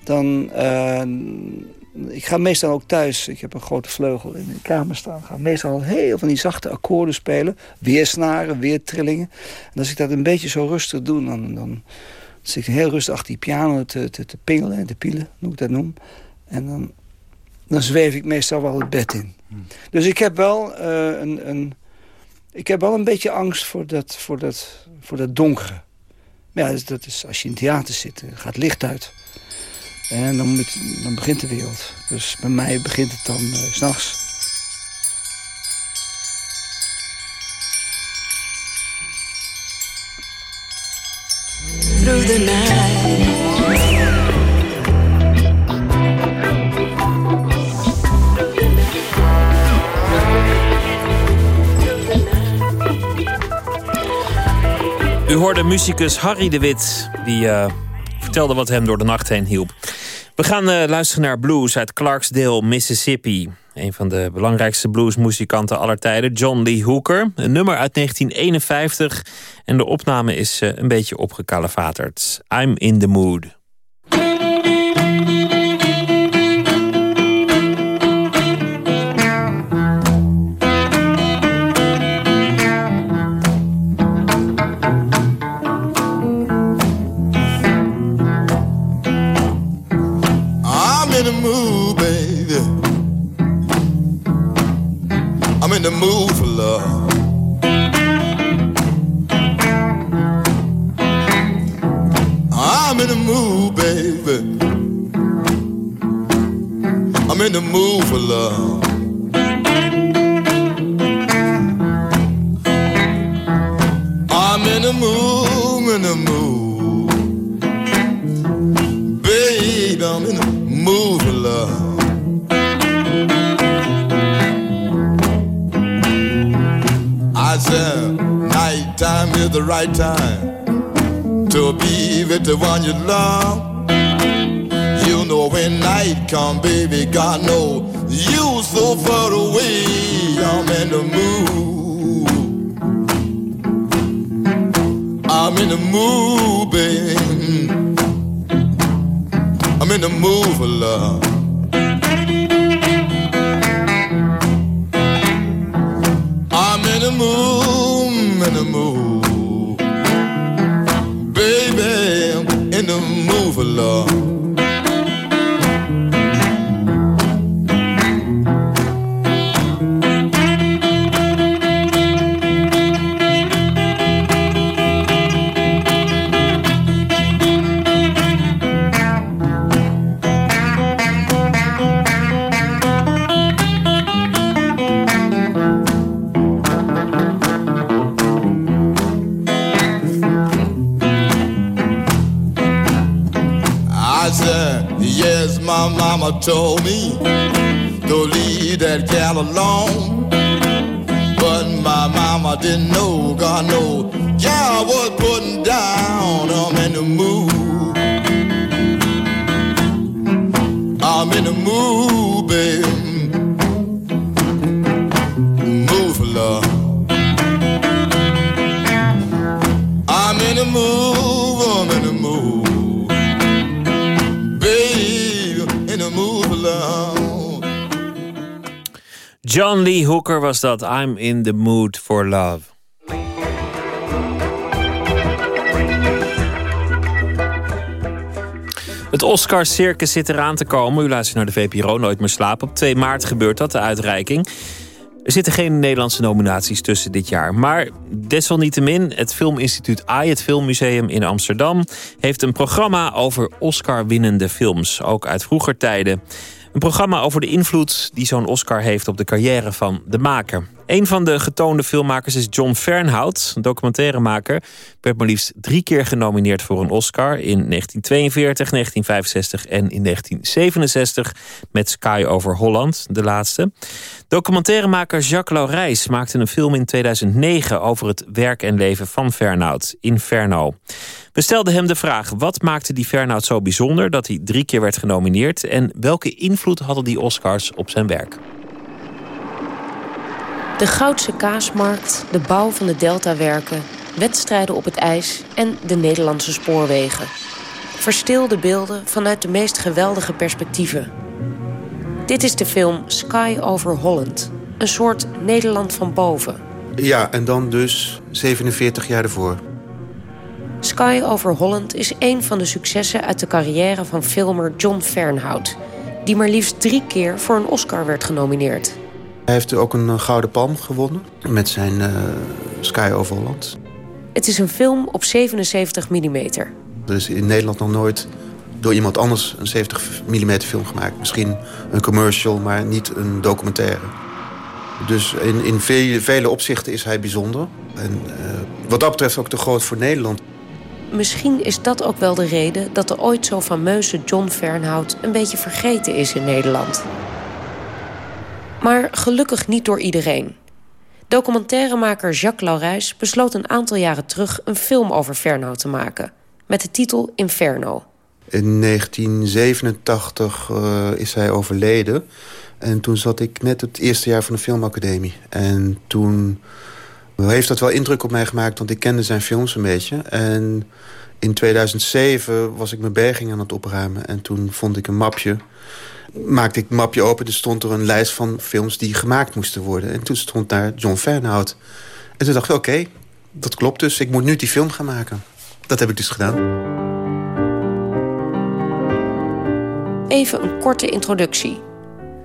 dan... Uh, ik ga meestal ook thuis, ik heb een grote vleugel in de kamer staan... ga meestal heel van die zachte akkoorden spelen. Weer snaren, weer trillingen. En als ik dat een beetje zo rustig doe, dan, dan zit ik heel rustig achter die piano te, te, te pingelen en te pielen, hoe ik dat noem. En dan, dan zweef ik meestal wel het bed in. Dus ik heb wel uh, een, een, ik heb wel een beetje angst voor dat, voor dat, voor dat donkere. Maar ja, dat is, als je in theater zit, gaat licht uit. En dan, moet, dan begint de wereld. Dus bij mij begint het dan uh, s'nachts. Through the night hoorde muzikus Harry de Wit, die uh, vertelde wat hem door de nacht heen hielp. We gaan uh, luisteren naar blues uit Clarksdale, Mississippi. Een van de belangrijkste bluesmuzikanten aller tijden, John Lee Hooker. Een nummer uit 1951 en de opname is uh, een beetje opgekalevaterd. I'm in the mood. In the mood for love. I'm in the mood, baby. I'm in the mood for love. I'm in the mood, in the mood. The right time to be with the one you love. You know when night come, baby, God know you so far away. I'm in the mood. I'm in the mood, baby. I'm in the mood for love. Told me to leave that gal alone. But my mama didn't know, God know, Lee Hooker was dat. I'm in the mood for love. Het Oscar-circus zit eraan te komen. U luistert naar de VPRO Nooit meer slapen. Op 2 maart gebeurt dat, de uitreiking. Er zitten geen Nederlandse nominaties tussen dit jaar. Maar desalniettemin, het Filminstituut AI, het Filmmuseum in Amsterdam... heeft een programma over Oscar-winnende films. Ook uit vroeger tijden. Een programma over de invloed die zo'n Oscar heeft op de carrière van de maker. Een van de getoonde filmmakers is John Fernhout, documentairemaker. Werd maar liefst drie keer genomineerd voor een Oscar. In 1942, 1965 en in 1967 met Sky over Holland, de laatste. Documentairemaker Jacques Laurijs maakte een film in 2009 over het werk en leven van Fernhout, Inferno. We stelden hem de vraag: wat maakte die Fernhout zo bijzonder dat hij drie keer werd genomineerd en welke invloed hadden die Oscars op zijn werk? De Goudse kaasmarkt, de bouw van de Deltawerken, wedstrijden op het ijs en de Nederlandse spoorwegen. Verstilde beelden vanuit de meest geweldige perspectieven. Dit is de film Sky over Holland, een soort Nederland van boven. Ja, en dan dus 47 jaar ervoor. Sky over Holland is een van de successen uit de carrière van filmer John Fernhout... die maar liefst drie keer voor een Oscar werd genomineerd. Hij heeft ook een Gouden Palm gewonnen met zijn uh, Sky over Holland. Het is een film op 77 mm. Er is in Nederland nog nooit door iemand anders een 70 mm film gemaakt. Misschien een commercial, maar niet een documentaire. Dus in, in vele, vele opzichten is hij bijzonder. En uh, wat dat betreft ook te groot voor Nederland. Misschien is dat ook wel de reden dat de ooit zo fameuze John Fernhout een beetje vergeten is in Nederland. Maar gelukkig niet door iedereen. Documentairemaker Jacques Laurijs besloot een aantal jaren terug een film over Fernhout te maken. Met de titel Inferno. In 1987 uh, eh, is hij overleden. En toen zat ik net het eerste jaar van de filmacademie. En toen heeft dat wel indruk op mij gemaakt, want ik kende zijn films een beetje. En in 2007 was ik mijn berging aan het opruimen. En toen vond ik een mapje. Maakte ik het mapje open, er stond er een lijst van films die gemaakt moesten worden. En toen stond daar John Fernhout. En toen dacht ik, oké, dat klopt dus. Ik moet nu die film gaan maken. Dat heb ik dus gedaan. Even een korte introductie.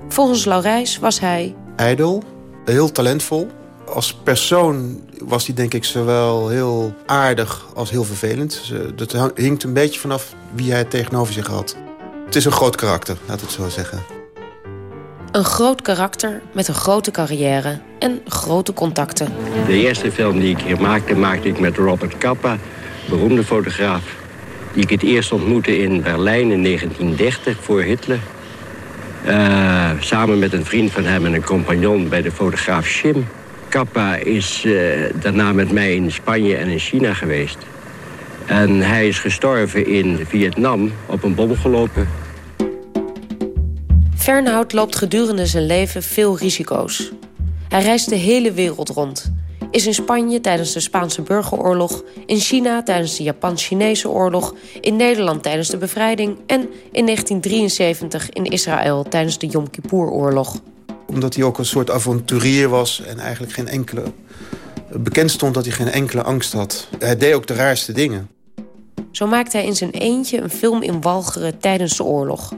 Volgens Laurijs was hij... Ijdel, heel talentvol. Als persoon was hij denk ik zowel heel aardig als heel vervelend. Dat hinkt een beetje vanaf wie hij tegenover zich had. Het is een groot karakter, laat het zo zeggen. Een groot karakter met een grote carrière en grote contacten. De eerste film die ik hier maakte, maakte ik met Robert Capa, beroemde fotograaf. Die ik het eerst ontmoette in Berlijn in 1930 voor Hitler. Uh, samen met een vriend van hem en een compagnon bij de fotograaf Schim. Kappa is uh, daarna met mij in Spanje en in China geweest. En hij is gestorven in Vietnam op een bom gelopen. Fernhout loopt gedurende zijn leven veel risico's. Hij reist de hele wereld rond is in Spanje tijdens de Spaanse burgeroorlog... in China tijdens de Japan-Chinese oorlog... in Nederland tijdens de bevrijding... en in 1973 in Israël tijdens de Yom Kippur-oorlog. Omdat hij ook een soort avonturier was en eigenlijk geen enkele... bekend stond dat hij geen enkele angst had. Hij deed ook de raarste dingen. Zo maakte hij in zijn eentje een film in Walcheren tijdens de oorlog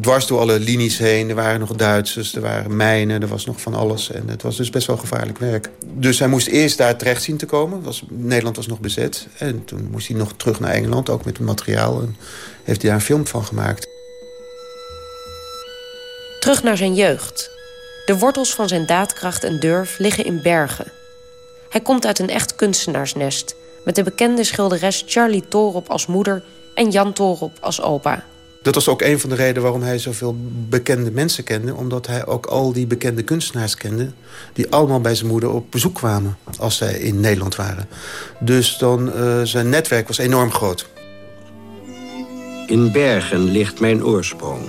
dwars door alle linies heen. Er waren nog Duitsers, er waren mijnen, er was nog van alles. En het was dus best wel gevaarlijk werk. Dus hij moest eerst daar terecht zien te komen. Was, Nederland was nog bezet. En toen moest hij nog terug naar Engeland, ook met het materiaal. En heeft hij daar een film van gemaakt. Terug naar zijn jeugd. De wortels van zijn daadkracht en durf liggen in Bergen. Hij komt uit een echt kunstenaarsnest... met de bekende schilderes Charlie Torop als moeder... en Jan Torop als opa. Dat was ook een van de redenen waarom hij zoveel bekende mensen kende. Omdat hij ook al die bekende kunstenaars kende... die allemaal bij zijn moeder op bezoek kwamen als zij in Nederland waren. Dus dan, uh, zijn netwerk was enorm groot. In Bergen ligt mijn oorsprong.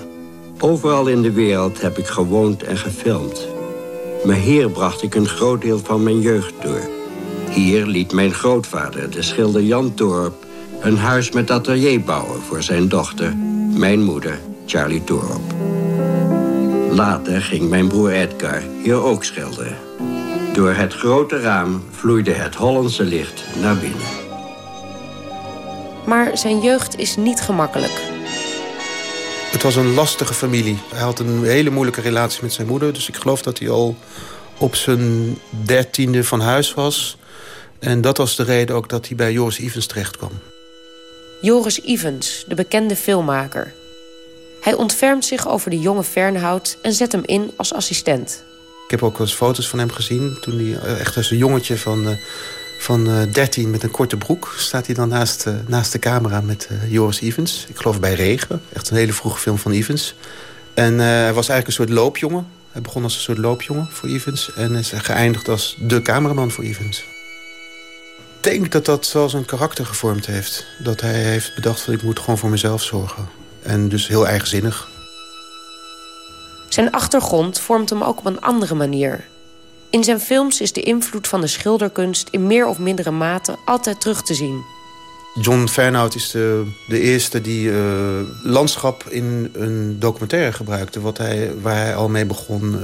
Overal in de wereld heb ik gewoond en gefilmd. Maar hier bracht ik een groot deel van mijn jeugd door. Hier liet mijn grootvader, de schilder Jan Torp... een huis met atelier bouwen voor zijn dochter mijn moeder, Charlie Torop. Later ging mijn broer Edgar hier ook schilderen. Door het grote raam vloeide het Hollandse licht naar binnen. Maar zijn jeugd is niet gemakkelijk. Het was een lastige familie. Hij had een hele moeilijke relatie met zijn moeder. Dus ik geloof dat hij al op zijn dertiende van huis was. En dat was de reden ook dat hij bij Joris Evans terecht kwam. Joris Evans, de bekende filmmaker. Hij ontfermt zich over de jonge Fernhout en zet hem in als assistent. Ik heb ook wel eens foto's van hem gezien. Toen hij eh, echt als een jongetje van, uh, van 13 met een korte broek... staat hij dan naast, naast de camera met Joris Evans. Ik geloof bij Regen. Echt een hele vroege film van Evans. En hij was eigenlijk een soort loopjongen. Hij begon als een soort loopjongen voor Evans. En is geëindigd als de cameraman voor Evans denk dat dat wel zijn karakter gevormd heeft. Dat hij heeft bedacht van ik moet gewoon voor mezelf zorgen. En dus heel eigenzinnig. Zijn achtergrond vormt hem ook op een andere manier. In zijn films is de invloed van de schilderkunst... in meer of mindere mate altijd terug te zien. John Fernhout is de, de eerste die uh, landschap in een documentaire gebruikte. Wat hij, waar hij al mee begon uh,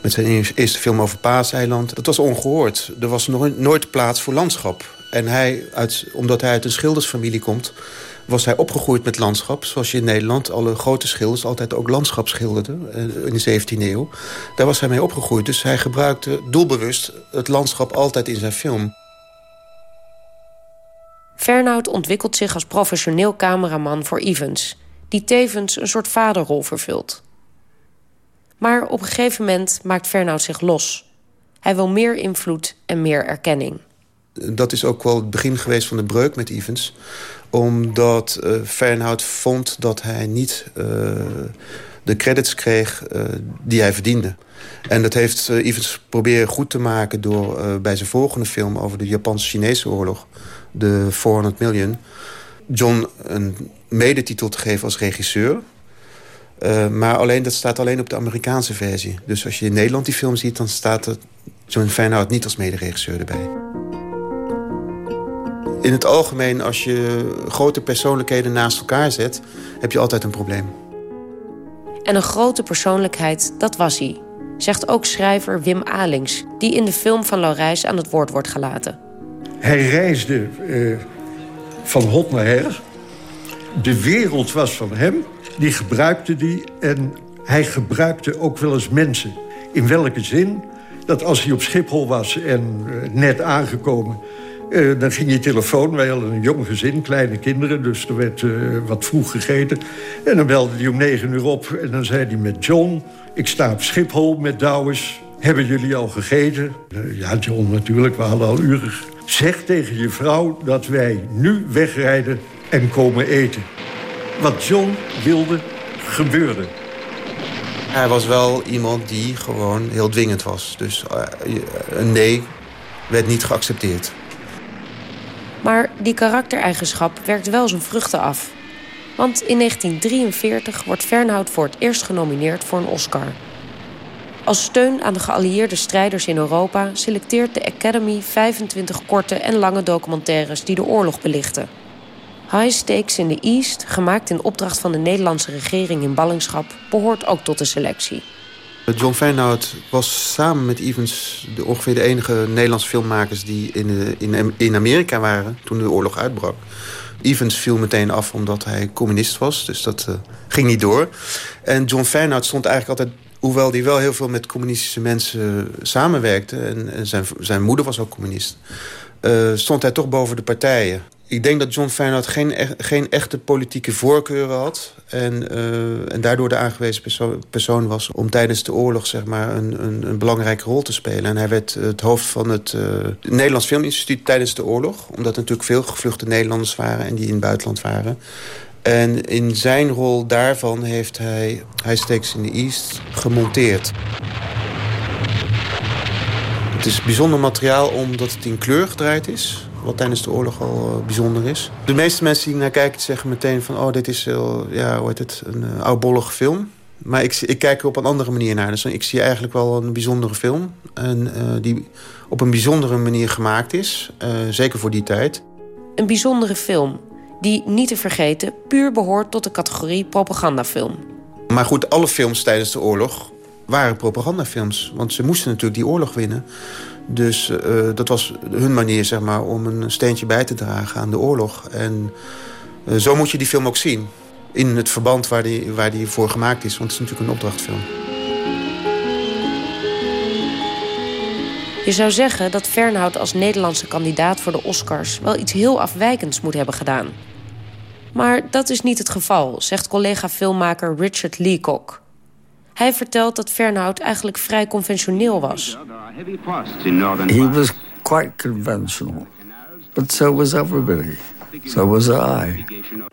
met zijn eerste film over Paaseiland. Dat was ongehoord. Er was nooit, nooit plaats voor landschap. En hij, uit, omdat hij uit een schildersfamilie komt... was hij opgegroeid met landschap. Zoals je in Nederland alle grote schilders altijd ook landschap schilderden. Uh, in de 17e eeuw. Daar was hij mee opgegroeid. Dus hij gebruikte doelbewust het landschap altijd in zijn film. Fernhout ontwikkelt zich als professioneel cameraman voor Evans... die tevens een soort vaderrol vervult. Maar op een gegeven moment maakt Fernhout zich los. Hij wil meer invloed en meer erkenning. Dat is ook wel het begin geweest van de breuk met Evans. Omdat uh, Fernhout vond dat hij niet uh, de credits kreeg uh, die hij verdiende. En dat heeft Evans proberen goed te maken... door bij zijn volgende film over de Japanse-Chinese oorlog... de 400 Million... John een medetitel te geven als regisseur... Uh, maar alleen, dat staat alleen op de Amerikaanse versie. Dus als je in Nederland die film ziet... dan staat er John Feinhout niet als mederegisseur erbij. In het algemeen, als je grote persoonlijkheden naast elkaar zet... heb je altijd een probleem. En een grote persoonlijkheid, dat was hij. Zegt ook schrijver Wim Alings... die in de film van Laurijs aan het woord wordt gelaten. Hij reisde uh, van hot naar her. De wereld was van hem die gebruikte die. En hij gebruikte ook wel eens mensen. In welke zin? Dat als hij op Schiphol was en uh, net aangekomen... Uh, dan ging je telefoon. Wij hadden een jong gezin, kleine kinderen. Dus er werd wat vroeg gegeten. En dan belde hij om negen uur op. En dan zei hij met John... ik sta op Schiphol met Douwes. Hebben jullie al gegeten? ja, John natuurlijk, we hadden al uren. Zeg tegen je vrouw dat wij nu wegrijden en komen eten wat John wilde gebeurde. Hij was wel iemand die gewoon heel dwingend was. Dus uh, een nee werd niet geaccepteerd. Maar die karaktereigenschap werkt wel zijn vruchten af. Want in 1943 wordt Fernhout voor het eerst genomineerd voor een Oscar. Als steun aan de geallieerde strijders in Europa... selecteert de Academy 25 korte en lange documentaires die de oorlog belichten. High Stakes in the East, gemaakt in opdracht van de Nederlandse regering in ballingschap, behoort ook tot de selectie. John Feyenoord was samen met Evans de, ongeveer de enige Nederlandse filmmakers die in, in, in Amerika waren toen de oorlog uitbrak. Evans viel meteen af omdat hij communist was, dus dat uh, ging niet door. En John Feyenoord stond eigenlijk altijd hoewel hij wel heel veel met communistische mensen samenwerkte... en, zijn, zijn moeder was ook communist... Uh, stond hij toch boven de partijen ik denk dat John Feyenoord geen, geen echte politieke voorkeuren had. En, uh, en daardoor de aangewezen perso persoon was om tijdens de oorlog zeg maar, een, een, een, belangrijke rol te spelen. En hij werd het hoofd van het uh, Nederlands Filminstituut tijdens de oorlog. Omdat er natuurlijk veel gevluchte Nederlanders waren en die in het buitenland waren. En in zijn rol daarvan heeft hij High Stakes in the East gemonteerd. Het is bijzonder materiaal omdat het in kleur gedraaid is wat tijdens de oorlog al uh, bijzonder is. De meeste mensen die naar kijken zeggen meteen van... oh, dit is heel, ja, hoe heet het, een uh, oudbollige film. Maar ik, ik kijk er op een andere manier naar. Dus ik zie eigenlijk wel een bijzondere film. En, uh, die op een bijzondere manier gemaakt is. zeker voor die tijd. Een bijzondere film die, niet te vergeten... puur behoort tot de categorie propagandafilm. Maar goed, alle films tijdens de oorlog waren propagandafilms. Want ze moesten natuurlijk die oorlog winnen. Dus uh, dat was hun manier zeg maar, om een steentje bij te dragen aan de oorlog. En uh, zo moet je die film ook zien. In het verband waar die, waar die voor gemaakt is. Want het is natuurlijk een opdrachtfilm. Je zou zeggen dat Fernhout als Nederlandse kandidaat voor de Oscars... wel iets heel afwijkends moet hebben gedaan. Maar dat is niet het geval, zegt collega-filmmaker Richard Leacock. Hij vertelt dat Fernhout eigenlijk vrij conventioneel was. He was quite conventional. But so was everybody. So was I.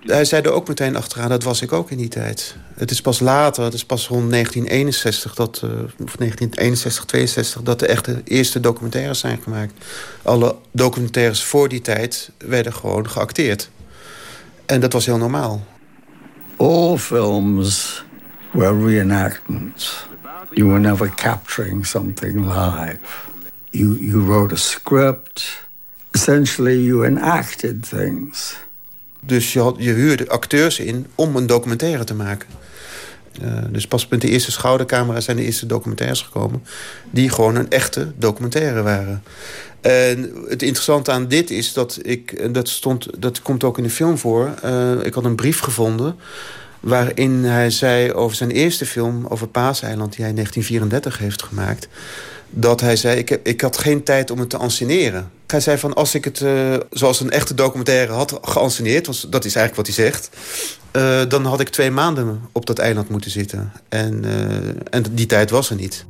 Hij zei er ook meteen achteraan, dat was ik ook in die tijd. Het is pas later, het is pas rond 1961, dat, uh, of 1961, 62... dat de echte eerste documentaires zijn gemaakt. Alle documentaires voor die tijd werden gewoon geacteerd. En dat was heel normaal. All films were reenactments. You were never capturing something live. You, you wrote a script. Essentially, you enacted things. Dus je, had, je huurde acteurs in om een documentaire te maken. Uh, dus pas met de eerste schoudercamera zijn de eerste documentaires gekomen... die gewoon een echte documentaire waren. En het interessante aan dit is dat ik... dat, stond, dat komt ook in de film voor. Uh, ik had een brief gevonden waarin hij zei over zijn eerste film over Paaseiland... die hij in 1934 heeft gemaakt... dat hij zei, ik, ik had geen tijd om het te anseneren. Hij zei van als ik het uh, zoals een echte documentaire had geanceneerd... dat is eigenlijk wat hij zegt... Uh, dan had ik twee maanden op dat eiland moeten zitten. En, en die tijd was er niet.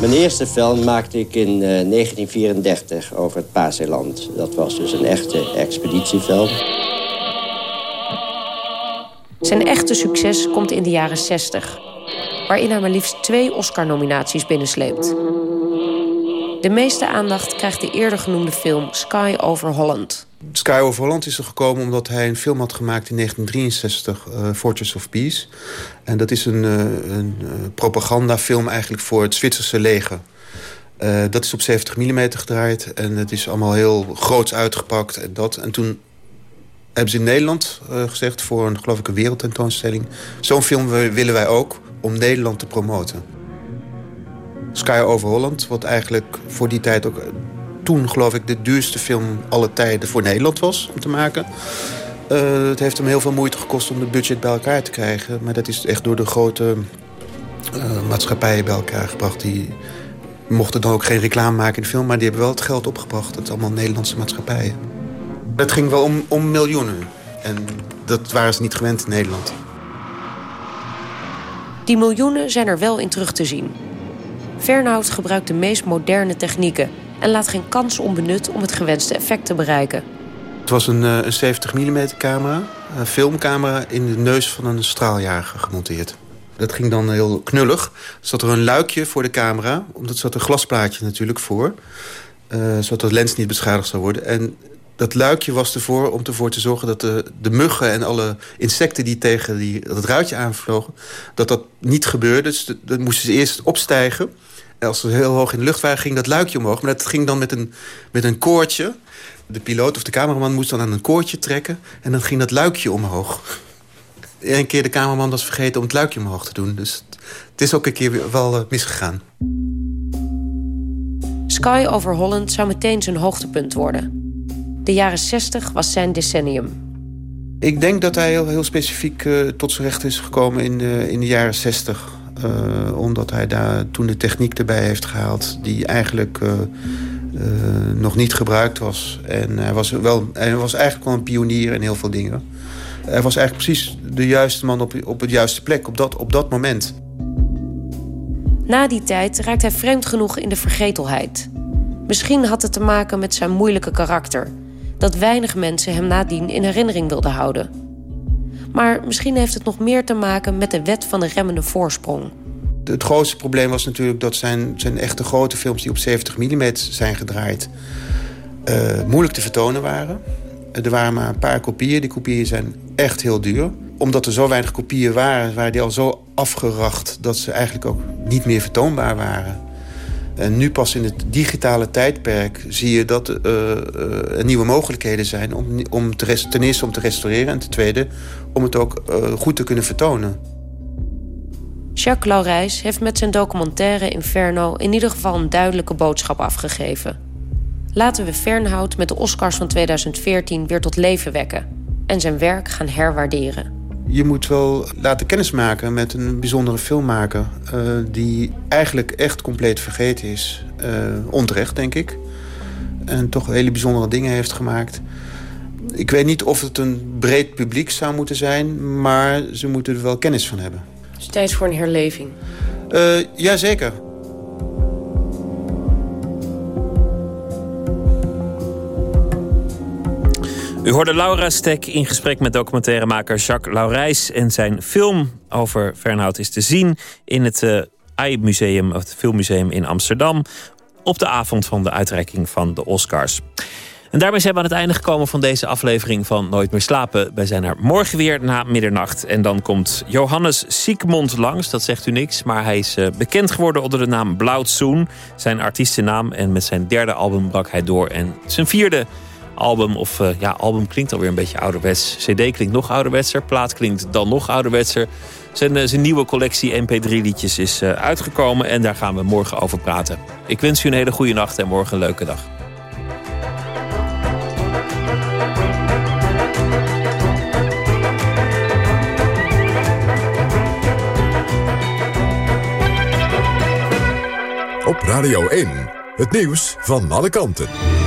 Mijn eerste film maakte ik in 1934 over het Paaseiland. Dat was dus een echte expeditiefilm. Zijn echte succes komt in de jaren 60, waarin hij maar liefst twee Oscar-nominaties binnensleept. De meeste aandacht krijgt de eerder genoemde film Sky Over Holland. Sky Over Holland is er gekomen omdat hij een film had gemaakt in 1963, uh, eh, Fortress of Peace. En dat is een, uh, een uh, propagandafilm eigenlijk voor het Zwitserse leger. dat is op 70 mm gedraaid en het is allemaal heel groots uitgepakt. En, dat. en toen hebben ze in Nederland gezegd voor een, geloof ik, een wereldtentoonstelling... zo'n film willen wij ook om Nederland te promoten. Sky Over Holland, wat eigenlijk voor die tijd ook... toen, geloof ik, de duurste film alle tijden voor Nederland was om te maken. Uh, het heeft hem heel veel moeite gekost om de budget bij elkaar te krijgen. Maar dat is echt door de grote uh, maatschappijen bij elkaar gebracht. Die mochten dan ook geen reclame maken in de film... maar die hebben wel het geld opgebracht. Zijn allemaal Nederlandse maatschappijen. Het ging wel om, om miljoenen. En dat waren ze niet gewend in Nederland. Die miljoenen zijn er wel in terug te zien. Fernhout gebruikt de meest moderne technieken en laat geen kans onbenut om het gewenste effect te bereiken. Het was een, eh, een 70 mm camera, een filmcamera in de neus van een straaljager gemonteerd. Dat ging dan heel knullig. Er zat er een luikje voor de camera, omdat zat een glasplaatje natuurlijk voor. Uh, zodat de lens niet beschadigd zou worden. En dat luikje was ervoor om ervoor te zorgen dat de, de muggen en alle insecten die tegen die, dat ruitje aanvlogen, dat dat niet gebeurde. Dus dat moesten ze eerst opstijgen als ze heel hoog in de lucht waren, ging dat luikje omhoog. Maar dat ging dan met een, met een koordje. De piloot of de cameraman moest dan aan een koordje trekken. En dan ging dat luikje omhoog. Een keer de cameraman was vergeten om het luikje omhoog te doen. Dus het is ook een keer wel uh, misgegaan. Sky over Holland zou meteen zijn hoogtepunt worden. De jaren 60 was zijn decennium. Ik denk dat hij heel, heel specifiek uh, tot zijn recht is gekomen in de, in de jaren 60. Uh, omdat hij daar toen de techniek erbij heeft gehaald... die eigenlijk uh, uh, nog niet gebruikt was. En hij was, wel, hij was eigenlijk wel een pionier in heel veel dingen. Hij was eigenlijk precies de juiste man op, op het juiste plek, op dat, op dat moment. Na die tijd raakt hij vreemd genoeg in de vergetelheid. Misschien had het te maken met zijn moeilijke karakter... dat weinig mensen hem nadien in herinnering wilden houden... Maar misschien heeft het nog meer te maken met de wet van de remmende voorsprong. Het grootste probleem was natuurlijk dat zijn, zijn echte grote films... die op 70 mm zijn gedraaid, uh, moeilijk te vertonen waren. Er waren maar een paar kopieën. Die kopieën zijn echt heel duur. Omdat er zo weinig kopieën waren, waren die al zo afgeracht... dat ze eigenlijk ook niet meer vertoonbaar waren. En nu pas in het digitale tijdperk zie je dat uh, er nieuwe mogelijkheden zijn... om, om te ten eerste om te restaureren en ten tweede om het ook uh, goed te kunnen vertonen. Jacques Laurijs heeft met zijn documentaire Inferno... in ieder geval een duidelijke boodschap afgegeven. Laten we Fernhout met de Oscars van 2014 weer tot leven wekken... en zijn werk gaan herwaarderen je moet wel laten kennismaken met een bijzondere filmmaker... Uh, die eigenlijk echt compleet vergeten is. Uh, onterecht, denk ik. En toch hele bijzondere dingen heeft gemaakt. Ik weet niet of het een breed publiek zou moeten zijn... maar ze moeten er wel kennis van hebben. Dus tijd voor een herleving? Uh, jazeker. U hoorde Laura Stek in gesprek met documentairemaker Jacques Laurijs. En zijn film over Fernhout is te zien in het uh, AI-museum, of het Filmmuseum in Amsterdam. Op de avond van de uitreiking van de Oscars. En daarmee zijn we aan het einde gekomen van deze aflevering van Nooit meer slapen. Wij zijn er morgen weer na middernacht. En dan komt Johannes Siekmond langs. Dat zegt u niks, maar hij is uh, bekend geworden onder de naam Blauwtsoen. Zijn artiestennaam. En met zijn derde album brak hij door. En zijn vierde album. Of uh, ja, album klinkt alweer een beetje ouderwets. CD klinkt nog ouderwetser. Plaat klinkt dan nog ouderwetser. Zijn, uh, zijn nieuwe collectie MP3-liedjes is uh, uitgekomen. En daar gaan we morgen over praten. Ik wens u een hele goede nacht en morgen een leuke dag. Op Radio 1, het nieuws van alle kanten.